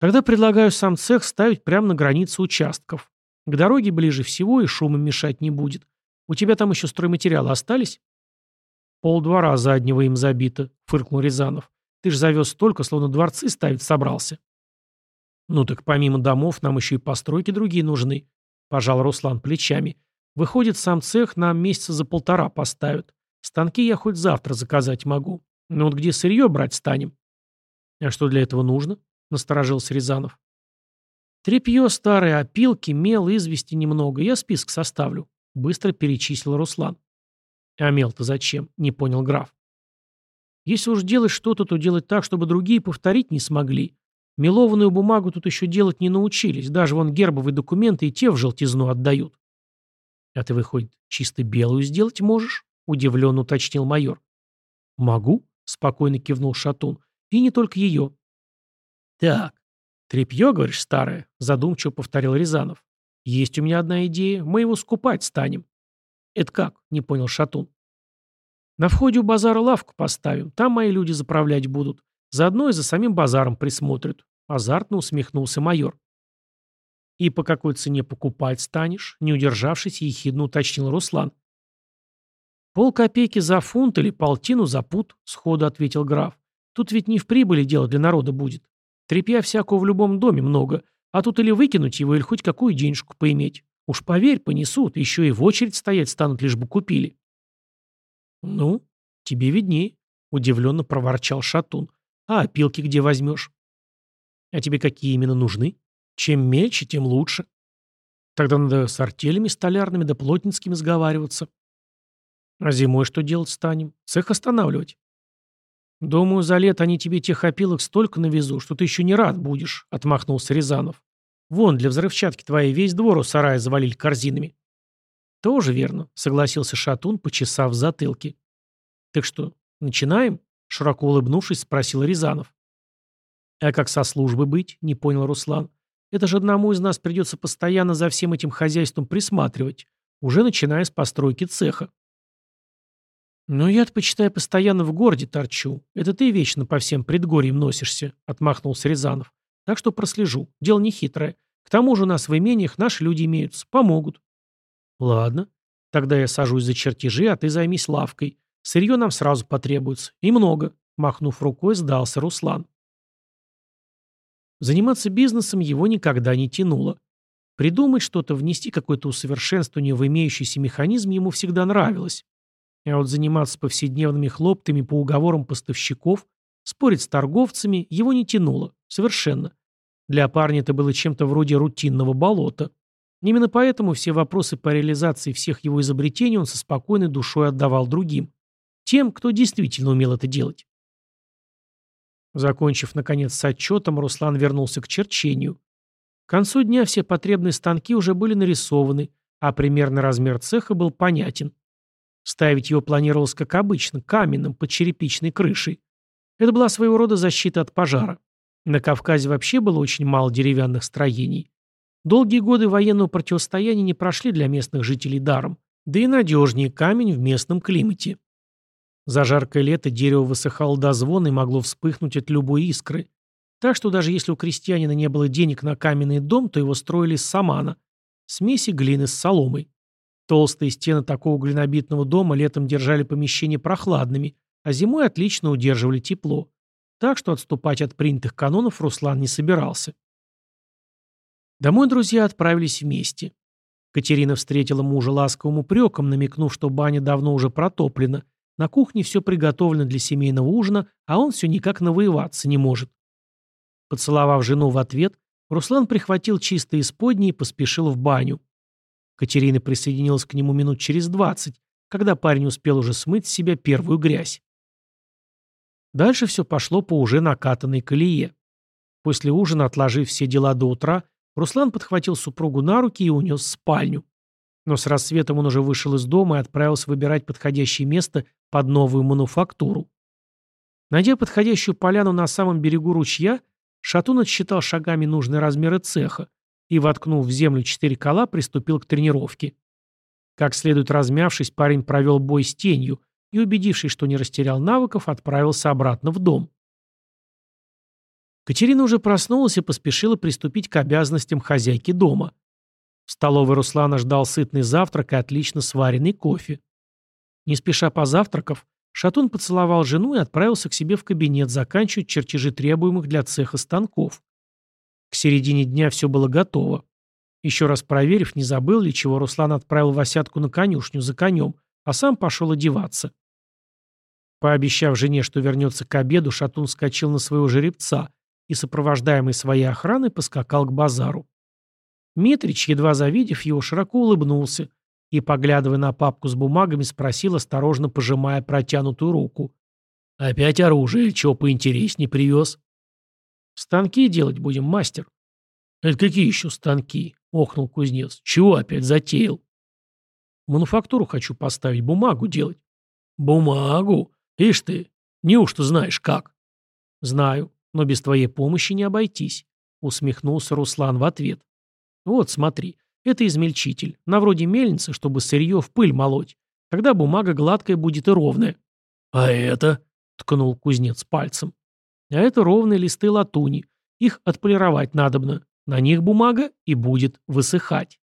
Тогда предлагаю сам цех ставить прямо на границе участков. К дороге ближе всего и шумом мешать не будет. У тебя там еще стройматериалы остались? Полдвора заднего им забито, фыркнул Рязанов. Ты ж завез столько, словно дворцы ставить собрался. Ну так помимо домов нам еще и постройки другие нужны, Пожал Руслан плечами. Выходит, сам цех нам месяца за полтора поставят. Станки я хоть завтра заказать могу. Но вот где сырье брать станем? А что для этого нужно? Насторожился Рязанов. Трепье старое, опилки, мел, извести немного. Я список составлю. Быстро перечислил Руслан. А мел-то зачем? Не понял граф. Если уж делать что-то, то делать так, чтобы другие повторить не смогли. Мелованную бумагу тут еще делать не научились. Даже вон гербовые документы и те в желтизну отдают. А ты, выходит, чисто белую сделать можешь? Удивленно уточнил майор. Могу, спокойно кивнул Шатун. И не только ее. Так, тряпье, говоришь, старое? Задумчиво повторил Рязанов. Есть у меня одна идея. Мы его скупать станем. Это как? Не понял Шатун. На входе у базара лавку поставим. Там мои люди заправлять будут. Заодно и за самим базаром присмотрят. Азартно усмехнулся майор. «И по какой цене покупать станешь?» Не удержавшись, ехидно уточнил Руслан. «Пол копейки за фунт или полтину за пут», — сходу ответил граф. «Тут ведь не в прибыли дело для народа будет. Трепья всякого в любом доме много, а тут или выкинуть его, или хоть какую денежку поиметь. Уж поверь, понесут, еще и в очередь стоять станут, лишь бы купили». «Ну, Тебе виднее, удивленно проворчал Шатун. А опилки где возьмешь? А тебе какие именно нужны? Чем мельче, тем лучше. Тогда надо с артелями столярными да плотницкими сговариваться. А зимой что делать станем? Цех останавливать? Думаю, за лет они тебе тех опилок столько навезу, что ты еще не рад будешь, отмахнулся Рязанов. Вон, для взрывчатки твоей весь двор у сарая завалили корзинами. Тоже верно, согласился Шатун, почесав затылки. Так что, начинаем? Широко улыбнувшись, спросил Рязанов. «А как со службы быть?» — не понял Руслан. «Это же одному из нас придется постоянно за всем этим хозяйством присматривать, уже начиная с постройки цеха». «Ну, я-то, почитай, постоянно в городе торчу. Это ты вечно по всем предгорьям носишься», — отмахнулся Рязанов. «Так что прослежу. Дело не хитрое. К тому же у нас в имениях наши люди имеются. Помогут». «Ладно. Тогда я сажусь за чертежи, а ты займись лавкой. Сырье нам сразу потребуется. И много», — махнув рукой, сдался Руслан. Заниматься бизнесом его никогда не тянуло. Придумать что-то, внести какое-то усовершенствование в имеющийся механизм ему всегда нравилось. А вот заниматься повседневными хлоптами по уговорам поставщиков, спорить с торговцами, его не тянуло. Совершенно. Для парня это было чем-то вроде рутинного болота. Именно поэтому все вопросы по реализации всех его изобретений он со спокойной душой отдавал другим. Тем, кто действительно умел это делать. Закончив, наконец, с отчетом, Руслан вернулся к черчению. К концу дня все потребные станки уже были нарисованы, а примерный размер цеха был понятен. Ставить его планировалось как обычно, каменным, под черепичной крышей. Это была своего рода защита от пожара. На Кавказе вообще было очень мало деревянных строений. Долгие годы военного противостояния не прошли для местных жителей даром, да и надежнее камень в местном климате. За жаркое лето дерево высыхало до звона и могло вспыхнуть от любой искры. Так что даже если у крестьянина не было денег на каменный дом, то его строили из самана, смеси глины с соломой. Толстые стены такого глинобитного дома летом держали помещения прохладными, а зимой отлично удерживали тепло. Так что отступать от принятых канонов Руслан не собирался. Домой друзья отправились вместе. Катерина встретила мужа ласковым упреком, намекнув, что баня давно уже протоплена, на кухне все приготовлено для семейного ужина, а он все никак навоеваться не может. Поцеловав жену в ответ, Руслан прихватил чистые исподние и поспешил в баню. Катерина присоединилась к нему минут через двадцать, когда парень успел уже смыть с себя первую грязь. Дальше все пошло по уже накатанной колее. После ужина, отложив все дела до утра, Руслан подхватил супругу на руки и унес в спальню. Но с рассветом он уже вышел из дома и отправился выбирать подходящее место под новую мануфактуру. Найдя подходящую поляну на самом берегу ручья, Шатун отсчитал шагами нужные размеры цеха и, воткнув в землю четыре кола, приступил к тренировке. Как следует размявшись, парень провел бой с тенью и, убедившись, что не растерял навыков, отправился обратно в дом. Катерина уже проснулась и поспешила приступить к обязанностям хозяйки дома. В столовой Руслана ждал сытный завтрак и отлично сваренный кофе. Не спеша позавтракав, Шатун поцеловал жену и отправился к себе в кабинет заканчивать чертежи требуемых для цеха станков. К середине дня все было готово. Еще раз проверив, не забыл ли, чего Руслан отправил Васятку на конюшню за конем, а сам пошел одеваться. Пообещав жене, что вернется к обеду, Шатун скачал на своего жеребца и, сопровождаемый своей охраной, поскакал к базару. Митрич, едва завидев его, широко улыбнулся и, поглядывая на папку с бумагами, спросил, осторожно пожимая протянутую руку. «Опять оружие, чего поинтереснее привез?» «Станки делать будем, мастер». «Это какие еще станки?» — охнул кузнец. «Чего опять затеял?» «Мануфактуру хочу поставить, бумагу делать». «Бумагу? Ишь ты, неужто знаешь как?» «Знаю, но без твоей помощи не обойтись», — усмехнулся Руслан в ответ. Вот, смотри, это измельчитель, на вроде мельницы, чтобы сырье в пыль молоть. Тогда бумага гладкая будет и ровная. А это? Ткнул кузнец пальцем. А это ровные листы латуни. Их отполировать надобно. На них бумага и будет высыхать.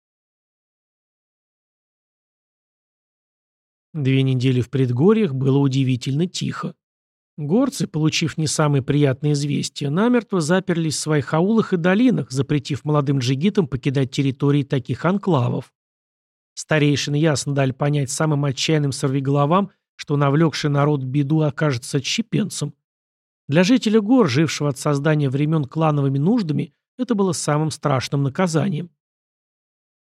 Две недели в предгорьях было удивительно тихо. Горцы, получив не самые приятные известия, намертво заперлись в своих аулах и долинах, запретив молодым джигитам покидать территории таких анклавов. Старейшины ясно дали понять самым отчаянным сорвиголовам, что навлекший народ беду окажется отщепенцем. Для жителя гор, жившего от создания времен клановыми нуждами, это было самым страшным наказанием.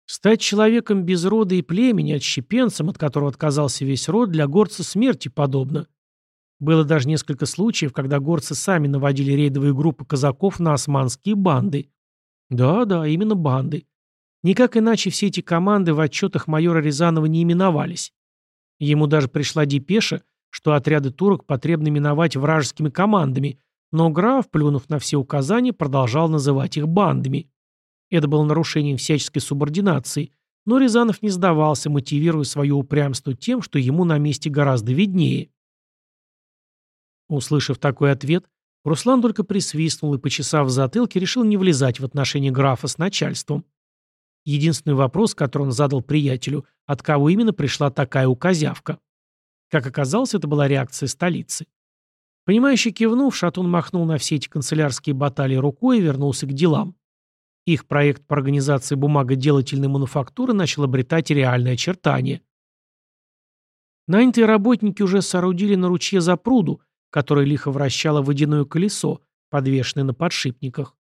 Стать человеком без рода и племени, отщепенцем, от которого отказался весь род, для горца смерти подобно. Было даже несколько случаев, когда горцы сами наводили рейдовые группы казаков на османские банды. Да-да, именно банды. Никак иначе все эти команды в отчетах майора Рязанова не именовались. Ему даже пришла депеша, что отряды турок потребно именовать вражескими командами, но граф, плюнув на все указания, продолжал называть их бандами. Это было нарушением всяческой субординации, но Рязанов не сдавался, мотивируя свое упрямство тем, что ему на месте гораздо виднее. Услышав такой ответ, Руслан только присвистнул и, почесав в затылке, решил не влезать в отношения графа с начальством. Единственный вопрос, который он задал приятелю, от кого именно пришла такая указявка. Как оказалось, это была реакция столицы. Понимающий кивнув, Шатун махнул на все эти канцелярские баталии рукой и вернулся к делам. Их проект по организации бумагоделательной мануфактуры начал обретать реальные очертания. Нанятые работники уже соорудили на ручье запруду, которая лихо вращала водяное колесо, подвешенное на подшипниках.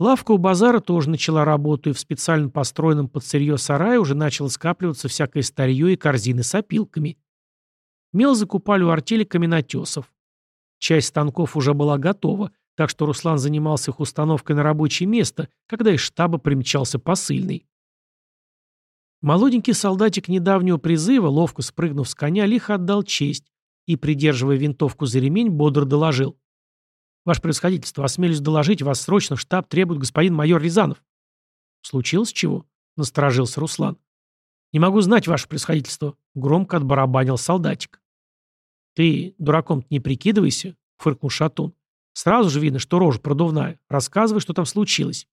Лавка у базара тоже начала работу, и в специально построенном под сырье сарае уже начало скапливаться всякое старье и корзины с опилками. Мел закупали у артели каменотесов. Часть станков уже была готова, так что Руслан занимался их установкой на рабочее место, когда из штаба примчался посыльный. Молоденький солдатик недавнего призыва, ловко спрыгнув с коня, лихо отдал честь и, придерживая винтовку за ремень, бодро доложил. «Ваше превосходительство, осмелюсь доложить, вас срочно в штаб требует господин майор Рязанов». «Случилось чего?» — насторожился Руслан. «Не могу знать, ваше превосходительство», — громко отбарабанил солдатик. «Ты дураком не прикидывайся», — фыркнул Шатун. «Сразу же видно, что рожа продувная. Рассказывай, что там случилось».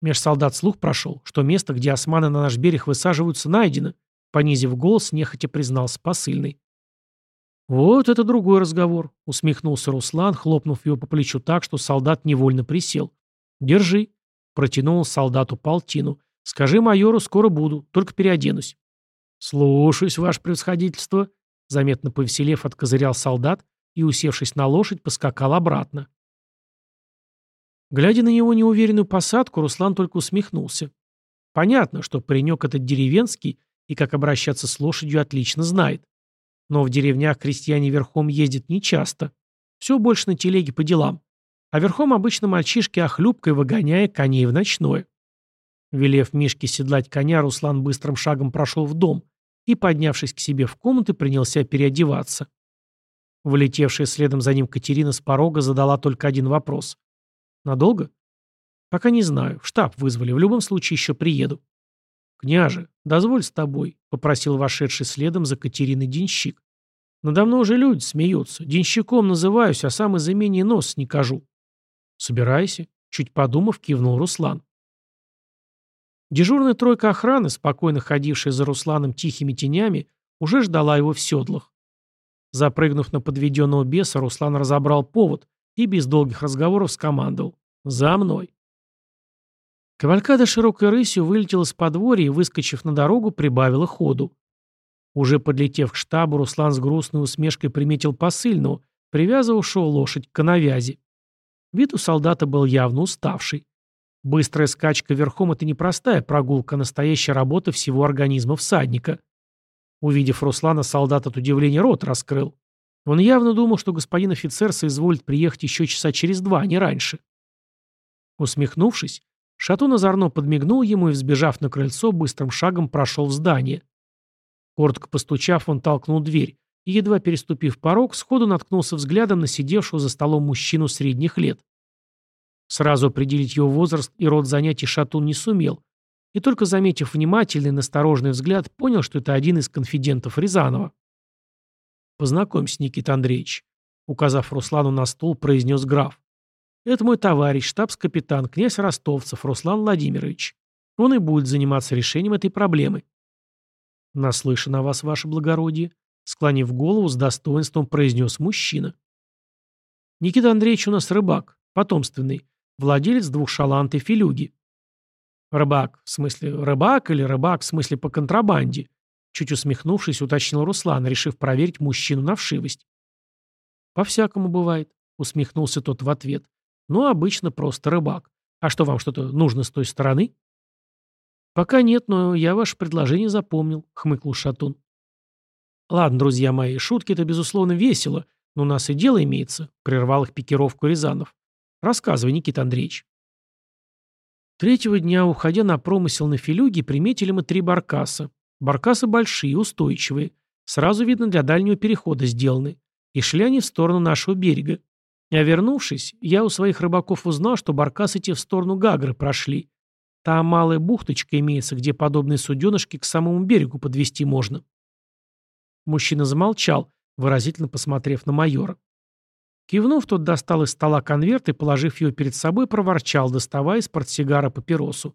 Меж солдат слух прошел, что место, где османы на наш берег высаживаются, найдено. Понизив голос, нехотя признался посыльный. «Вот это другой разговор», — усмехнулся Руслан, хлопнув его по плечу так, что солдат невольно присел. «Держи», — протянул солдату полтину. «Скажи майору, скоро буду, только переоденусь». «Слушаюсь, ваше превосходительство», — заметно повеселев, откозырял солдат и, усевшись на лошадь, поскакал обратно. Глядя на его неуверенную посадку, Руслан только усмехнулся. Понятно, что паренек этот деревенский и как обращаться с лошадью отлично знает. Но в деревнях крестьяне верхом ездят нечасто. Все больше на телеге по делам. А верхом обычно мальчишки охлюбкой выгоняя коней в ночное. Велев Мишке седлать коня, Руслан быстрым шагом прошел в дом и, поднявшись к себе в комнаты, принялся переодеваться. Влетевшая следом за ним Катерина с порога задала только один вопрос. «Надолго?» «Пока не знаю. В штаб вызвали. В любом случае еще приеду». «Княже, дозволь с тобой», — попросил вошедший следом за Катериной денщик. «Надо мной уже люди смеются. Денщиком называюсь, а сам из имени нос не кажу». «Собирайся», — чуть подумав, кивнул Руслан. Дежурная тройка охраны, спокойно ходившая за Русланом тихими тенями, уже ждала его в седлах. Запрыгнув на подведенного беса, Руслан разобрал повод и без долгих разговоров скомандовал «За мной!». Кавалькада широкой рысью вылетела с подворья и, выскочив на дорогу, прибавила ходу. Уже подлетев к штабу, Руслан с грустной усмешкой приметил посыльного, привязывавшего лошадь к коновязи. Вид у солдата был явно уставший. Быстрая скачка верхом – это не простая прогулка, настоящая работа всего организма всадника. Увидев Руслана, солдат от удивления рот раскрыл. Он явно думал, что господин офицер соизволит приехать еще часа через два, а не раньше. Усмехнувшись, Шатун озорно подмигнул ему и, взбежав на крыльцо, быстрым шагом прошел в здание. Коротко постучав, он толкнул дверь и, едва переступив порог, сходу наткнулся взглядом на сидевшего за столом мужчину средних лет. Сразу определить его возраст и род занятий Шатун не сумел, и только заметив внимательный, насторожный взгляд, понял, что это один из конфидентов Рязанова. «Познакомься, Никита Андреевич», — указав Руслану на стул, произнес граф. Это мой товарищ, штабс-капитан, князь Ростовцев, Руслан Владимирович. Он и будет заниматься решением этой проблемы. Наслышан о вас, ваше благородие, склонив голову, с достоинством произнес мужчина. Никита Андреевич у нас рыбак, потомственный, владелец двух шалант и филюги. Рыбак, в смысле рыбак или рыбак, в смысле по контрабанде? Чуть усмехнувшись, уточнил Руслан, решив проверить мужчину на вшивость. «По-всякому бывает», — усмехнулся тот в ответ. «Ну, обычно просто рыбак. А что, вам что-то нужно с той стороны?» «Пока нет, но я ваше предложение запомнил», — хмыкнул Шатун. «Ладно, друзья мои, шутки — это, безусловно, весело, но у нас и дело имеется», — прервал их пикировку Рязанов. «Рассказывай, Никита Андреевич». Третьего дня, уходя на промысел на Филюге, приметили мы три баркаса. Баркасы большие, устойчивые. Сразу видно, для дальнего перехода сделаны. И шли они в сторону нашего берега. А вернувшись, я у своих рыбаков узнал, что баркасы те в сторону Гагры прошли. Там малая бухточка имеется, где подобные суденышки к самому берегу подвести можно. Мужчина замолчал, выразительно посмотрев на майора. Кивнув, тот достал из стола конверт и, положив его перед собой, проворчал, доставая из портсигара папиросу.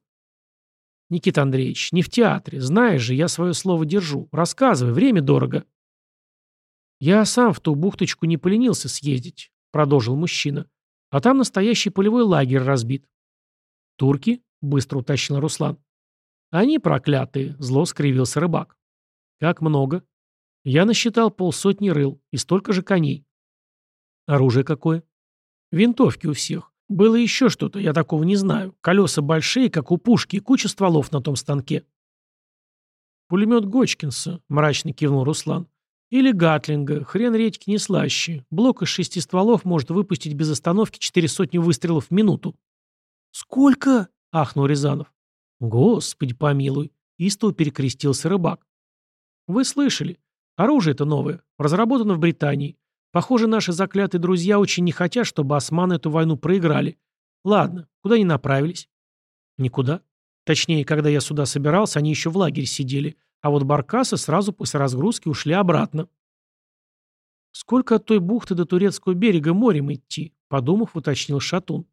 «Никита Андреевич, не в театре. Знаешь же, я свое слово держу. Рассказывай, время дорого». «Я сам в ту бухточку не поленился съездить», — продолжил мужчина. «А там настоящий полевой лагерь разбит». «Турки?» — быстро уточнил Руслан. «Они проклятые», — зло скривился рыбак. «Как много?» «Я насчитал полсотни рыл и столько же коней». Оружие какое? Винтовки у всех. Было еще что-то, я такого не знаю. Колеса большие, как у пушки, и куча стволов на том станке. Пулемет Гочкинса, мрачно кивнул Руслан. Или Гатлинга, хрен редьки не слаще. Блок из шести стволов может выпустить без остановки четыре сотни выстрелов в минуту. «Сколько?» — ахнул Рязанов. «Господи помилуй!» — истово перекрестился рыбак. «Вы слышали. Оружие-то новое. Разработано в Британии. Похоже, наши заклятые друзья очень не хотят, чтобы османы эту войну проиграли. Ладно, куда они направились? Никуда. Точнее, когда я сюда собирался, они еще в лагере сидели, а вот баркасы сразу после разгрузки ушли обратно. «Сколько от той бухты до турецкого берега морем идти?» — подумав, уточнил Шатун.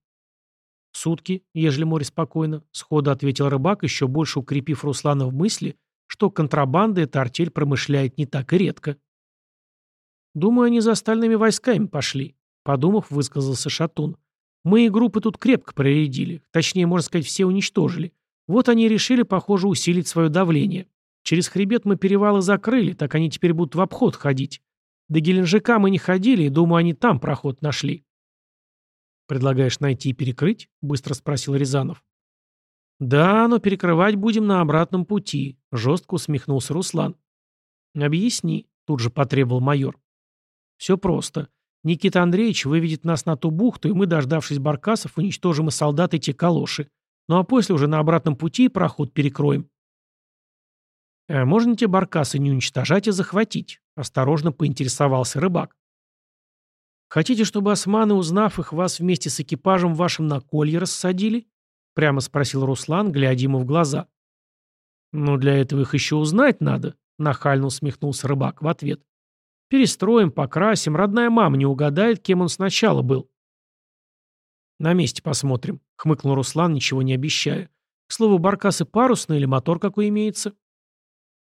«Сутки, ежели море спокойно», — сходу ответил рыбак, еще больше укрепив Руслана в мысли, что контрабанда эта артель промышляет не так и редко. «Думаю, они за остальными войсками пошли», — подумав, высказался Шатун. «Мы и группы тут крепко проредили. Точнее, можно сказать, все уничтожили. Вот они решили, похоже, усилить свое давление. Через хребет мы перевалы закрыли, так они теперь будут в обход ходить. До Геленджика мы не ходили, и, думаю, они там проход нашли». «Предлагаешь найти и перекрыть?» — быстро спросил Рязанов. «Да, но перекрывать будем на обратном пути», — жестко усмехнулся Руслан. «Объясни», — тут же потребовал майор. Все просто. Никита Андреевич выведет нас на ту бухту, и мы, дождавшись баркасов, уничтожим и солдат, и те калоши. Ну а после уже на обратном пути проход перекроем. «А можно те баркасы не уничтожать и захватить?» – осторожно поинтересовался рыбак. «Хотите, чтобы османы, узнав их, вас вместе с экипажем вашим на колье рассадили?» – прямо спросил Руслан, глядя ему в глаза. «Ну, для этого их еще узнать надо», – нахально усмехнулся рыбак в ответ. Перестроим, покрасим, родная мама не угадает, кем он сначала был. На месте посмотрим, хмыкнул Руслан, ничего не обещая. К слову, баркасы парусные или мотор какой имеется?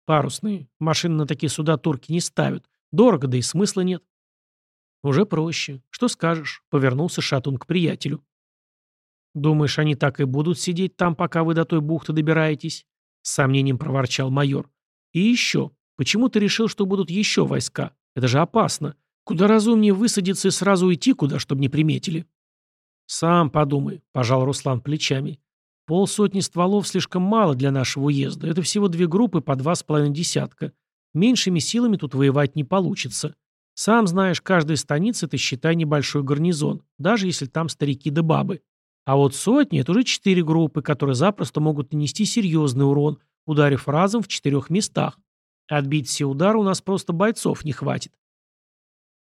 Парусные. Машины на такие суда турки не ставят. Дорого, да и смысла нет. Уже проще. Что скажешь? Повернулся Шатун к приятелю. Думаешь, они так и будут сидеть там, пока вы до той бухты добираетесь? С сомнением проворчал майор. И еще. Почему ты решил, что будут еще войска? Это же опасно. Куда разумнее высадиться и сразу уйти куда, чтобы не приметили. Сам подумай, пожал Руслан плечами. Полсотни стволов слишком мало для нашего уезда. Это всего две группы по два с половиной десятка. Меньшими силами тут воевать не получится. Сам знаешь, каждая станица – это, считай, небольшой гарнизон, даже если там старики да бабы. А вот сотни – это уже четыре группы, которые запросто могут нанести серьезный урон, ударив разом в четырех местах. Отбить все удары у нас просто бойцов не хватит.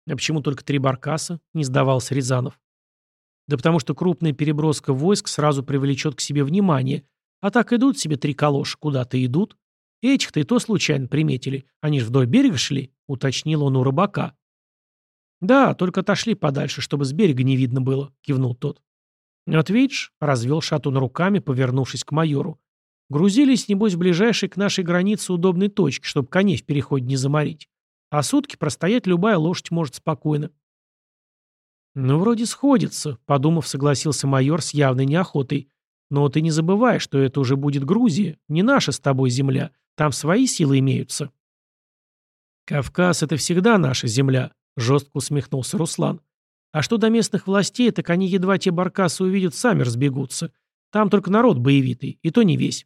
А почему только три баркаса? Не сдавался Рязанов. Да потому что крупная переброска войск сразу привлечет к себе внимание. А так идут себе три калоши, куда-то идут. Этих-то и то случайно приметили. Они же вдоль берега шли, уточнил он у рыбака. Да, только отошли подальше, чтобы с берега не видно было, кивнул тот. Вот видишь, развел шатун руками, повернувшись к майору. Грузились, небось, в ближайшей к нашей границе удобной точке, чтобы коней в переходе не заморить. А сутки простоять любая лошадь может спокойно. «Ну, вроде сходится», — подумав, согласился майор с явной неохотой. «Но ты не забывай, что это уже будет Грузия, не наша с тобой земля. Там свои силы имеются». «Кавказ — это всегда наша земля», — жестко усмехнулся Руслан. «А что до местных властей, так они едва те баркасы увидят, сами разбегутся. Там только народ боевитый, и то не весь».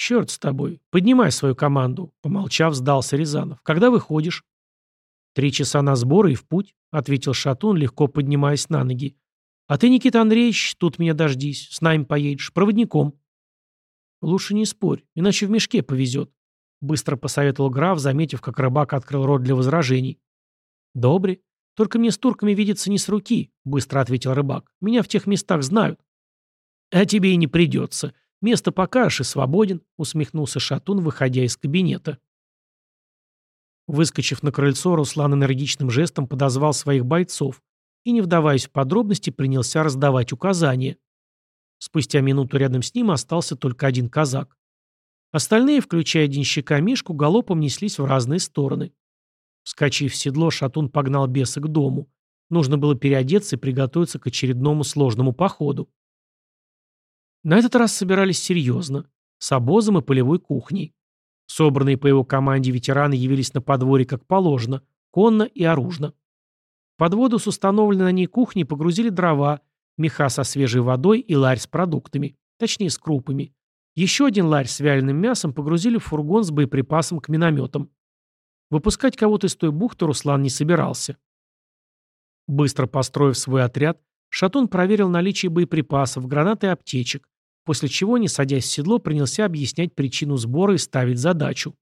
«Черт с тобой. Поднимай свою команду», — помолчав, сдался Рязанов. «Когда выходишь?» «Три часа на сборы и в путь», — ответил Шатун, легко поднимаясь на ноги. «А ты, Никита Андреевич, тут меня дождись. С нами поедешь. Проводником». «Лучше не спорь, иначе в мешке повезет», Быстро посоветовал граф, заметив, как рыбак открыл рот для возражений. «Добре. Только мне с турками видеться не с руки», — быстро ответил рыбак. «Меня в тех местах знают». «А тебе и не придется. Место покажешь и свободен», — усмехнулся Шатун, выходя из кабинета. Выскочив на крыльцо, Руслан энергичным жестом подозвал своих бойцов и, не вдаваясь в подробности, принялся раздавать указания. Спустя минуту рядом с ним остался только один казак. Остальные, включая денщика Мишку, галопом неслись в разные стороны. Вскочив в седло, шатун погнал беса к дому. Нужно было переодеться и приготовиться к очередному сложному походу. На этот раз собирались серьезно, с обозом и полевой кухней. Собранные по его команде ветераны явились на подворье как положено, конно и оружно. Под воду с установленной на ней кухней погрузили дрова, меха со свежей водой и ларь с продуктами, точнее с крупами, еще один ларь с вяленым мясом погрузили в фургон с боеприпасом к минометам. Выпускать кого-то из той бухты Руслан не собирался. Быстро построив свой отряд, Шатун проверил наличие боеприпасов, гранат и аптечек, после чего, не садясь в седло, принялся объяснять причину сбора и ставить задачу.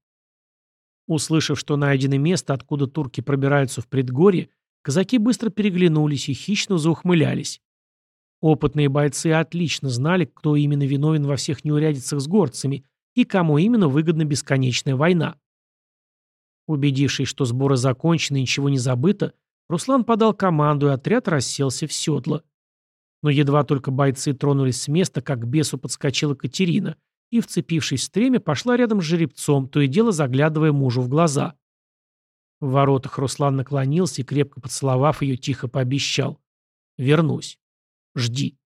Услышав, что найдено место, откуда турки пробираются в предгорье, казаки быстро переглянулись и хищно заухмылялись. Опытные бойцы отлично знали, кто именно виновен во всех неурядицах с горцами и кому именно выгодна бесконечная война. Убедившись, что сборы закончены и ничего не забыто, Руслан подал команду, и отряд расселся в седло. Но едва только бойцы тронулись с места, как к бесу подскочила Катерина и, вцепившись в стремя, пошла рядом с жеребцом, то и дело заглядывая мужу в глаза. В воротах Руслан наклонился и, крепко поцеловав ее, тихо пообещал. «Вернусь». Жди.